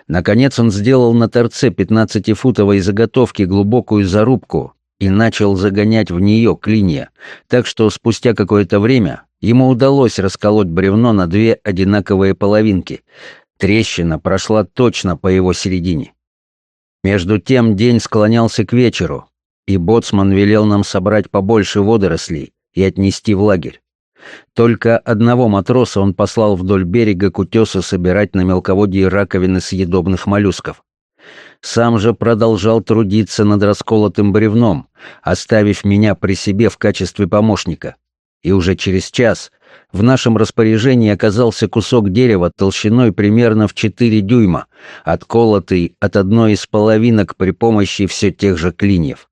Наконец он сделал на торце 15-футовой заготовки глубокую зарубку и начал загонять в нее клинья, так что спустя какое-то время ему удалось расколоть бревно на две одинаковые половинки. Трещина прошла точно по его середине. Между тем день склонялся к вечеру, и боцман велел нам собрать побольше водорослей и отнести в лагерь. Только одного матроса он послал вдоль берега к утесу собирать на мелководье раковины съедобных моллюсков. Сам же продолжал трудиться над расколотым бревном, оставив меня при себе в качестве помощника. И уже через час в нашем распоряжении оказался кусок дерева толщиной примерно в 4 дюйма, отколотый от одной из половинок при помощи все тех же клиньев.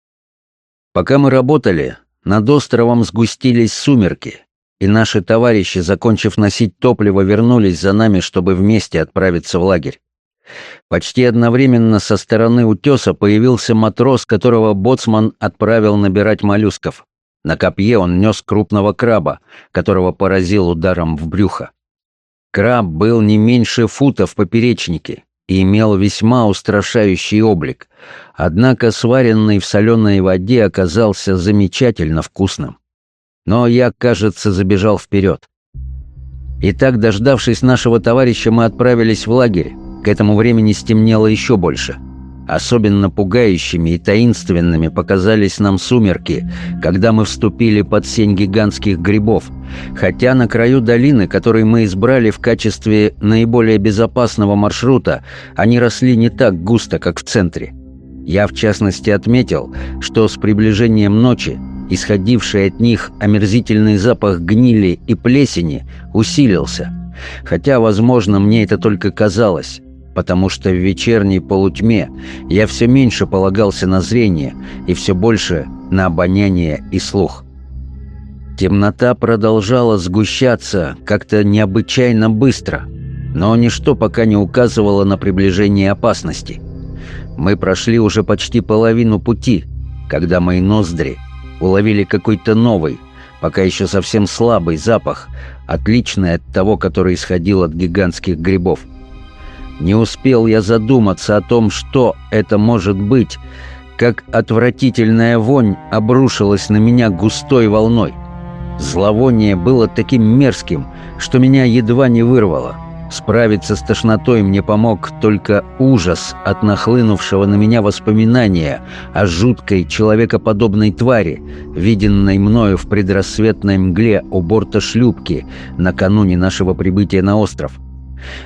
Пока мы работали, над островом сгустились сумерки, и наши товарищи, закончив носить топливо, вернулись за нами, чтобы вместе отправиться в лагерь. Почти одновременно со стороны утеса появился матрос, которого боцман отправил набирать моллюсков. На копье он нес крупного краба, которого поразил ударом в брюхо. Краб был не меньше фута в поперечнике и имел весьма устрашающий облик, однако сваренный в соленой воде оказался замечательно вкусным. Но я, кажется, забежал вперед. Итак, дождавшись нашего товарища, мы отправились в лагерь, к этому времени стемнело еще больше. Особенно пугающими и таинственными показались нам сумерки, когда мы вступили под сень гигантских грибов, хотя на краю долины, который мы избрали в качестве наиболее безопасного маршрута, они росли не так густо, как в центре. Я в частности отметил, что с приближением ночи исходивший от них омерзительный запах гнили и плесени усилился. Хотя, возможно, мне это только казалось потому что в вечерней полутьме я все меньше полагался на зрение и все больше на обоняние и слух. Темнота продолжала сгущаться как-то необычайно быстро, но ничто пока не указывало на приближение опасности. Мы прошли уже почти половину пути, когда мои ноздри уловили какой-то новый, пока еще совсем слабый запах, отличный от того, который исходил от гигантских грибов – не успел я задуматься о том, что это может быть, как отвратительная вонь обрушилась на меня густой волной. Зловоние было таким мерзким, что меня едва не вырвало. Справиться с тошнотой мне помог только ужас от нахлынувшего на меня воспоминания о жуткой человекоподобной твари, виденной мною в предрассветной мгле у борта шлюпки накануне нашего прибытия на остров –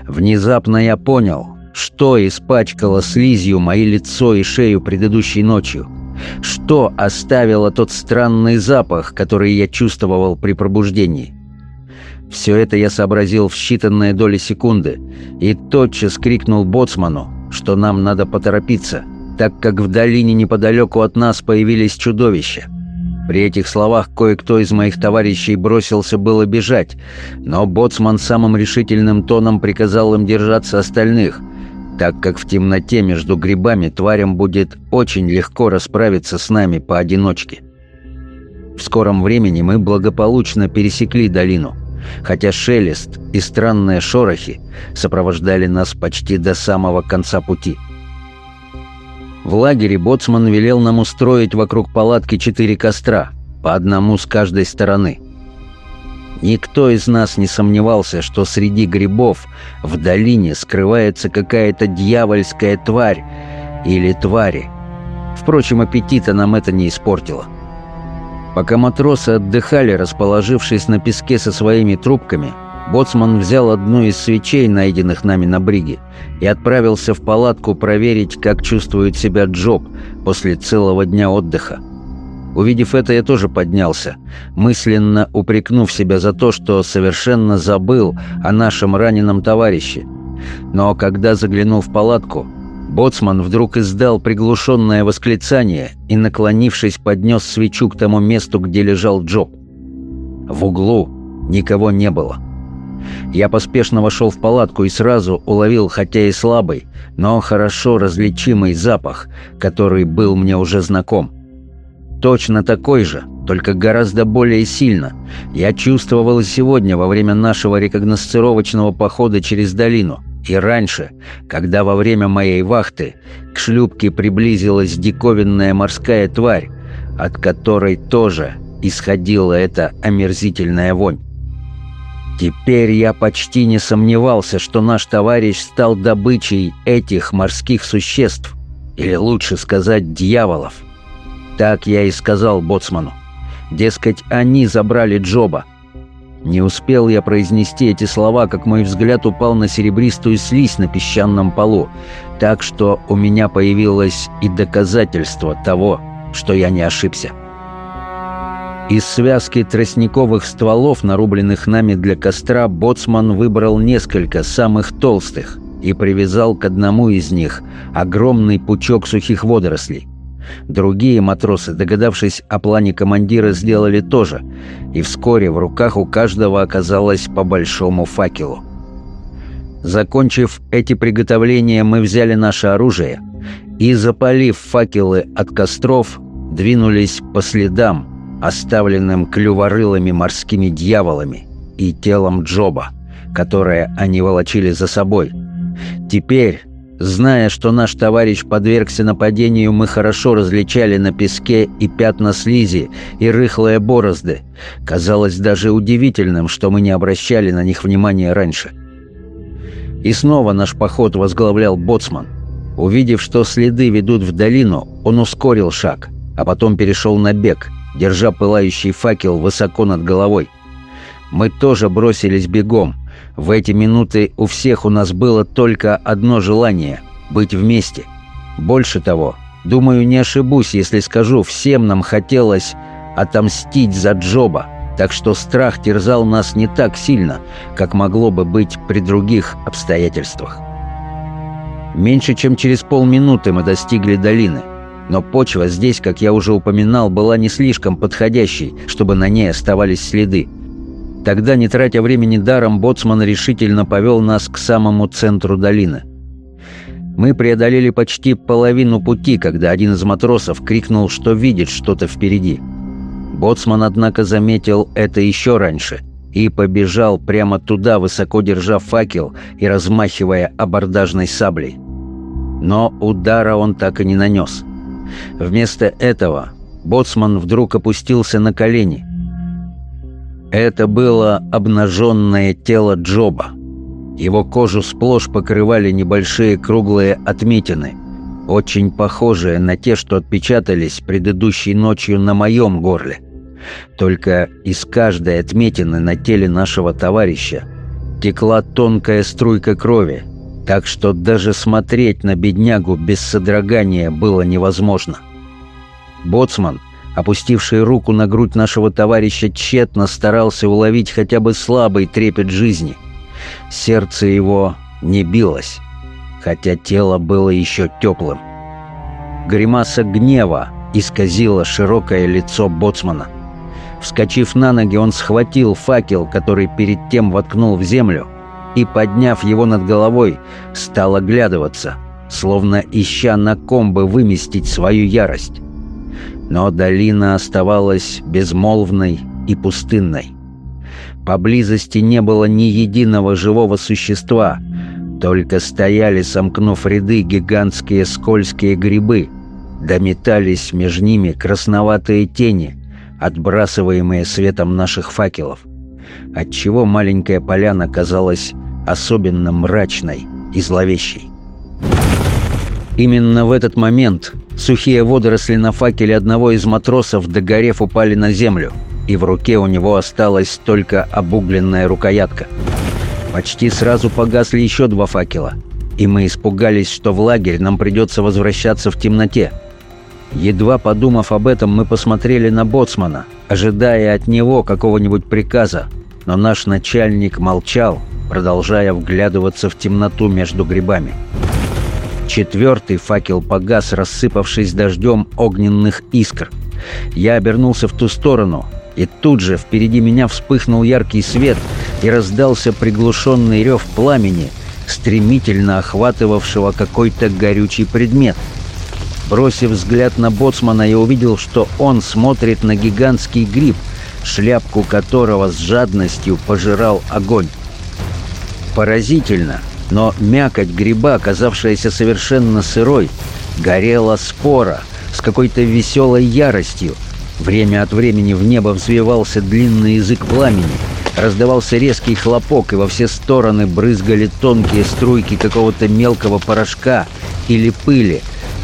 Внезапно я понял, что испачкало слизью мои лицо и шею предыдущей ночью. Что оставило тот странный запах, который я чувствовал при пробуждении. Все это я сообразил в считанные доли секунды и тотчас крикнул боцману, что нам надо поторопиться, так как в долине неподалеку от нас появились чудовища. При этих словах кое-кто из моих товарищей бросился было бежать, но боцман самым решительным тоном приказал им держаться остальных, так как в темноте между грибами тварям будет очень легко расправиться с нами поодиночке. В скором времени мы благополучно пересекли долину, хотя шелест и странные шорохи сопровождали нас почти до самого конца пути – в лагере боцман велел нам устроить вокруг палатки четыре костра, по одному с каждой стороны. Никто из нас не сомневался, что среди грибов в долине скрывается какая-то дьявольская тварь или твари. Впрочем, аппетита нам это не испортило. Пока матросы отдыхали, расположившись на песке со своими трубками – Боцман взял одну из свечей, найденных нами на бриге, и отправился в палатку проверить, как чувствует себя Джоб после целого дня отдыха. Увидев это, я тоже поднялся, мысленно упрекнув себя за то, что совершенно забыл о нашем раненом товарище. Но когда заглянул в палатку, Боцман вдруг издал приглушенное восклицание и, наклонившись, поднес свечу к тому месту, где лежал Джоб. В углу никого не было. — я поспешно вошел в палатку и сразу уловил, хотя и слабый, но хорошо различимый запах, который был мне уже знаком. Точно такой же, только гораздо более сильно. Я чувствовал сегодня во время нашего рекогносцировочного похода через долину – и раньше, когда во время моей вахты к шлюпке приблизилась диковинная морская тварь, от которой тоже исходила эта омерзительная вонь. Теперь я почти не сомневался, что наш товарищ стал добычей этих морских существ, или лучше сказать, дьяволов. Так я и сказал боцману. Дескать, они забрали Джоба. Не успел я произнести эти слова, как мой взгляд упал на серебристую слизь на песчаном полу, так что у меня появилось и доказательство того, что я не ошибся. Из связки тростниковых стволов, нарубленных нами для костра, боцман выбрал несколько самых толстых и привязал к одному из них огромный пучок сухих водорослей. Другие матросы, догадавшись о плане командира, сделали то же, и вскоре в руках у каждого оказалось по большому факелу. Закончив эти приготовления, мы взяли наше оружие и, запалив факелы от костров, двинулись по следам – оставленным клюворылыми морскими дьяволами и телом Джоба, которое они волочили за собой. Теперь, зная, что наш товарищ подвергся нападению, мы хорошо различали на песке и пятна слизи, и рыхлые борозды. Казалось даже удивительным, что мы не обращали на них внимания раньше. И снова наш поход возглавлял боцман. Увидев, что следы ведут в долину, он ускорил шаг, а потом перешел на бег – держа пылающий факел высоко над головой. Мы тоже бросились бегом. В эти минуты у всех у нас было только одно желание — быть вместе. Больше того, думаю, не ошибусь, если скажу, всем нам хотелось отомстить за Джоба, так что страх терзал нас не так сильно, как могло бы быть при других обстоятельствах. Меньше чем через полминуты мы достигли долины — но почва здесь, как я уже упоминал, была не слишком подходящей, чтобы на ней оставались следы. Тогда, не тратя времени даром, боцман решительно повел нас к самому центру долины. Мы преодолели почти половину пути, когда один из матросов крикнул, что видит что-то впереди. Боцман, однако, заметил это еще раньше и побежал прямо туда, высоко держа факел и размахивая абордажной саблей. Но удара он так и не нанес – Вместо этого боцман вдруг опустился на колени. Это было обнаженное тело Джоба. Его кожу сплошь покрывали небольшие круглые отметины, очень похожие на те, что отпечатались предыдущей ночью на моем горле. Только из каждой отметины на теле нашего товарища текла тонкая струйка крови, так что даже смотреть на беднягу без содрогания было невозможно. Боцман, опустивший руку на грудь нашего товарища, тщетно старался уловить хотя бы слабый трепет жизни. Сердце его не билось, хотя тело было еще теплым. Гримаса гнева исказила широкое лицо Боцмана. Вскочив на ноги, он схватил факел, который перед тем воткнул в землю, и, подняв его над головой, стал оглядываться, словно ища на ком бы выместить свою ярость. Но долина оставалась безмолвной и пустынной. Поблизости не было ни единого живого существа, только стояли, сомкнув ряды, гигантские скользкие грибы, да метались между ними красноватые тени, отбрасываемые светом наших факелов, отчего маленькая поляна казалась особенно мрачной и зловещей. Именно в этот момент сухие водоросли на факеле одного из матросов, догорев, упали на землю, и в руке у него осталась только обугленная рукоятка. Почти сразу погасли еще два факела, и мы испугались, что в лагерь нам придется возвращаться в темноте. Едва подумав об этом, мы посмотрели на Боцмана, ожидая от него какого-нибудь приказа, но наш начальник молчал – продолжая вглядываться в темноту между грибами. Четвертый факел погас, рассыпавшись дождем огненных искр. Я обернулся в ту сторону, и тут же впереди меня вспыхнул яркий свет и раздался приглушенный рев пламени, стремительно охватывавшего какой-то горючий предмет. Бросив взгляд на боцмана, я увидел, что он смотрит на гигантский гриб, шляпку которого с жадностью пожирал огонь. Поразительно, но мякоть гриба, оказавшаяся совершенно сырой, горела споро с какой-то веселой яростью. Время от времени в небо взвивался длинный язык пламени, раздавался резкий хлопок, и во все стороны брызгали тонкие струйки какого-то мелкого порошка или пыли,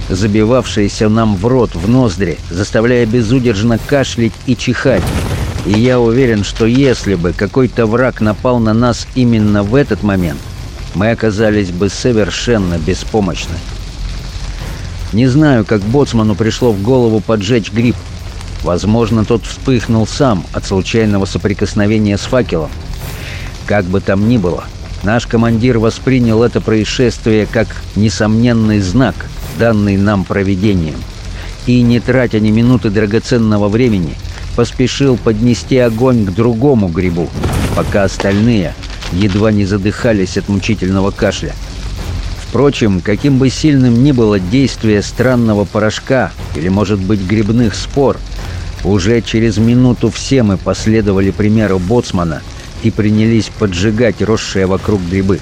забивавшиеся нам в рот, в ноздри, заставляя безудержно кашлять и чихать. И я уверен, что если бы какой-то враг напал на нас именно в этот момент, мы оказались бы совершенно беспомощны. Не знаю, как боцману пришло в голову поджечь гриб. Возможно, тот вспыхнул сам от случайного соприкосновения с факелом. Как бы там ни было, наш командир воспринял это происшествие как несомненный знак, данный нам провидением. И не тратя ни минуты драгоценного времени – поспешил поднести огонь к другому грибу, пока остальные едва не задыхались от мучительного кашля. Впрочем, каким бы сильным ни было действие странного порошка или, может быть, грибных спор, уже через минуту все мы последовали примеру боцмана и принялись поджигать росшие вокруг грибы.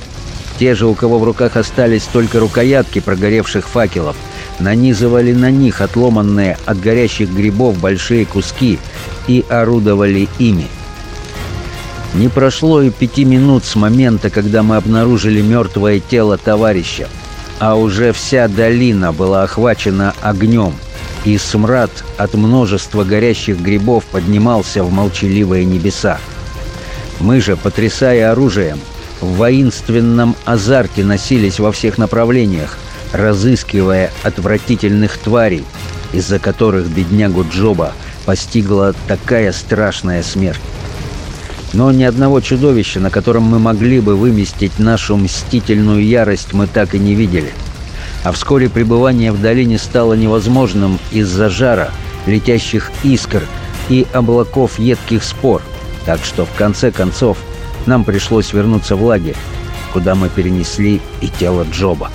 Те же, у кого в руках остались только рукоятки прогоревших факелов – нанизывали на них отломанные от горящих грибов большие куски и орудовали ими. Не прошло и пяти минут с момента, когда мы обнаружили мертвое тело товарища, а уже вся долина была охвачена огнем, и смрад от множества горящих грибов поднимался в молчаливые небеса. Мы же, потрясая оружием, в воинственном азарте носились во всех направлениях, разыскивая отвратительных тварей, из-за которых беднягу Джоба постигла такая страшная смерть. Но ни одного чудовища, на котором мы могли бы выместить нашу мстительную ярость, мы так и не видели. А вскоре пребывание в долине стало невозможным из-за жара, летящих искр и облаков едких спор, так что в конце концов нам пришлось вернуться в лагерь, куда мы перенесли и тело Джоба.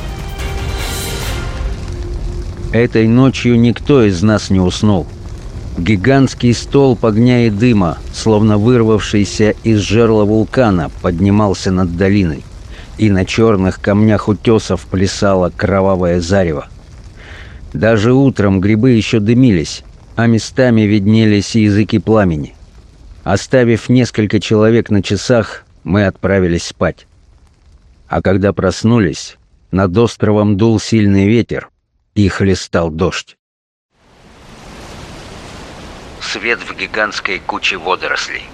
Этой ночью никто из нас не уснул. Гигантский столб огня и дыма, словно вырвавшийся из жерла вулкана, поднимался над долиной, и на черных камнях утесов плясало кровавое зарево. Даже утром грибы еще дымились, а местами виднелись языки пламени. Оставив несколько человек на часах, мы отправились спать. А когда проснулись, над островом дул сильный ветер, и хлестал дождь. Свет в гигантской куче водорослей.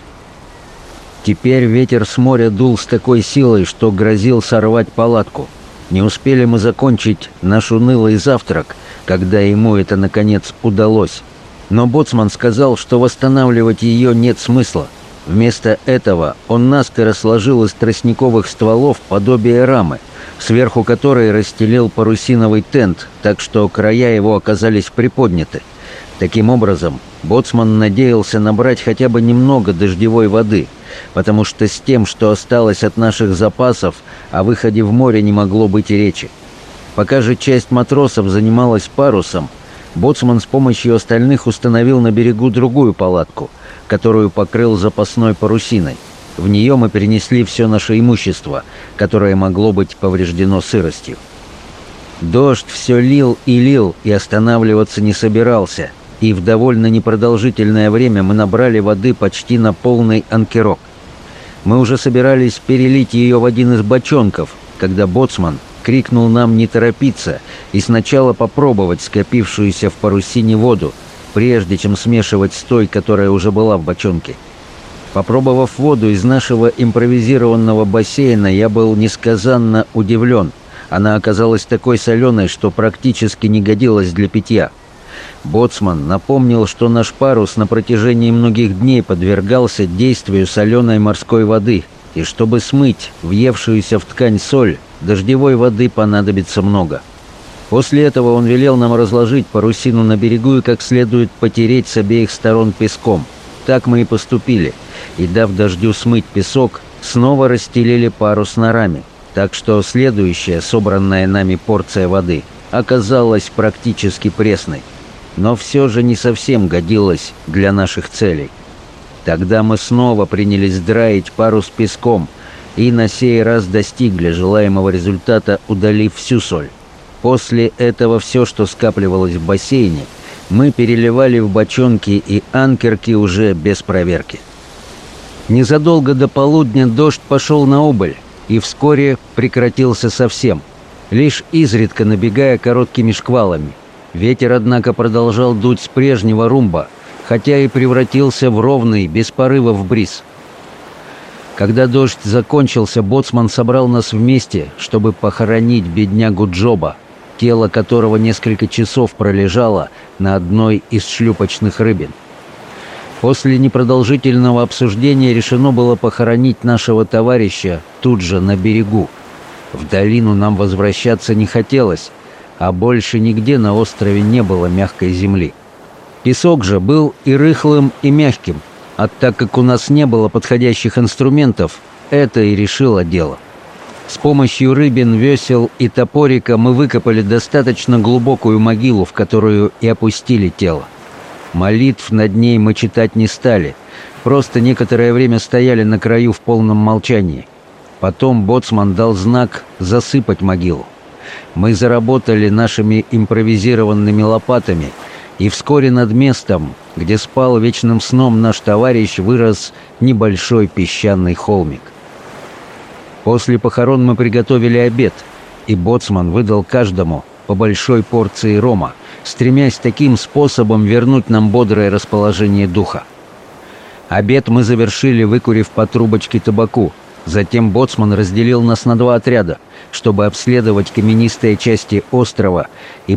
Теперь ветер с моря дул с такой силой, что грозил сорвать палатку. Не успели мы закончить наш унылый завтрак, когда ему это, наконец, удалось. Но Боцман сказал, что восстанавливать ее нет смысла. Вместо этого он наскоро сложил из тростниковых стволов подобие рамы – сверху которой расстелил парусиновый тент, так что края его оказались приподняты. Таким образом, Боцман надеялся набрать хотя бы немного дождевой воды, потому что с тем, что осталось от наших запасов, о выходе в море не могло быть и речи. Пока же часть матросов занималась парусом, Боцман с помощью остальных установил на берегу другую палатку, которую покрыл запасной парусиной. В нее мы перенесли все наше имущество, которое могло быть повреждено сыростью. Дождь все лил и лил, и останавливаться не собирался, и в довольно непродолжительное время мы набрали воды почти на полный анкерок. Мы уже собирались перелить ее в один из бочонков, когда боцман крикнул нам не торопиться и сначала попробовать скопившуюся в парусине воду, прежде чем смешивать с той, которая уже была в бочонке – Попробовав воду из нашего импровизированного бассейна, я был несказанно удивлен. Она оказалась такой соленой, что практически не годилась для питья. Боцман напомнил, что наш парус на протяжении многих дней подвергался действию соленой морской воды, и чтобы смыть въевшуюся в ткань соль, дождевой воды понадобится много. После этого он велел нам разложить парусину на берегу и как следует потереть с обеих сторон песком – так мы и поступили. И дав дождю смыть песок, снова расстелили парус с норами. Так что следующая собранная нами порция воды оказалась практически пресной. Но все же не совсем годилась для наших целей. Тогда мы снова принялись драить парус песком и на сей раз достигли желаемого результата, удалив всю соль. После этого все, что скапливалось в бассейне – мы переливали в бочонки и анкерки уже без проверки. Незадолго до полудня дождь пошел на убыль и вскоре прекратился совсем, лишь изредка набегая короткими шквалами. Ветер, однако, продолжал дуть с прежнего румба, хотя и превратился в ровный, без порывов бриз. Когда дождь закончился, боцман собрал нас вместе, чтобы похоронить беднягу Джоба – тело которого несколько часов пролежало на одной из шлюпочных рыбин. После непродолжительного обсуждения решено было похоронить нашего товарища тут же на берегу. В долину нам возвращаться не хотелось, а больше нигде на острове не было мягкой земли. Песок же был и рыхлым, и мягким, а так как у нас не было подходящих инструментов, это и решило дело. С помощью рыбин, весел и топорика мы выкопали достаточно глубокую могилу, в которую и опустили тело. Молитв над ней мы читать не стали, просто некоторое время стояли на краю в полном молчании. Потом боцман дал знак «засыпать могилу». Мы заработали нашими импровизированными лопатами, и вскоре над местом, где спал вечным сном наш товарищ, вырос небольшой песчаный холмик. После похорон мы приготовили обед, и боцман выдал каждому по большой порции рома, стремясь таким способом вернуть нам бодрое расположение духа. Обед мы завершили, выкурив по трубочке табаку. Затем боцман разделил нас на два отряда, чтобы обследовать каменистые части острова и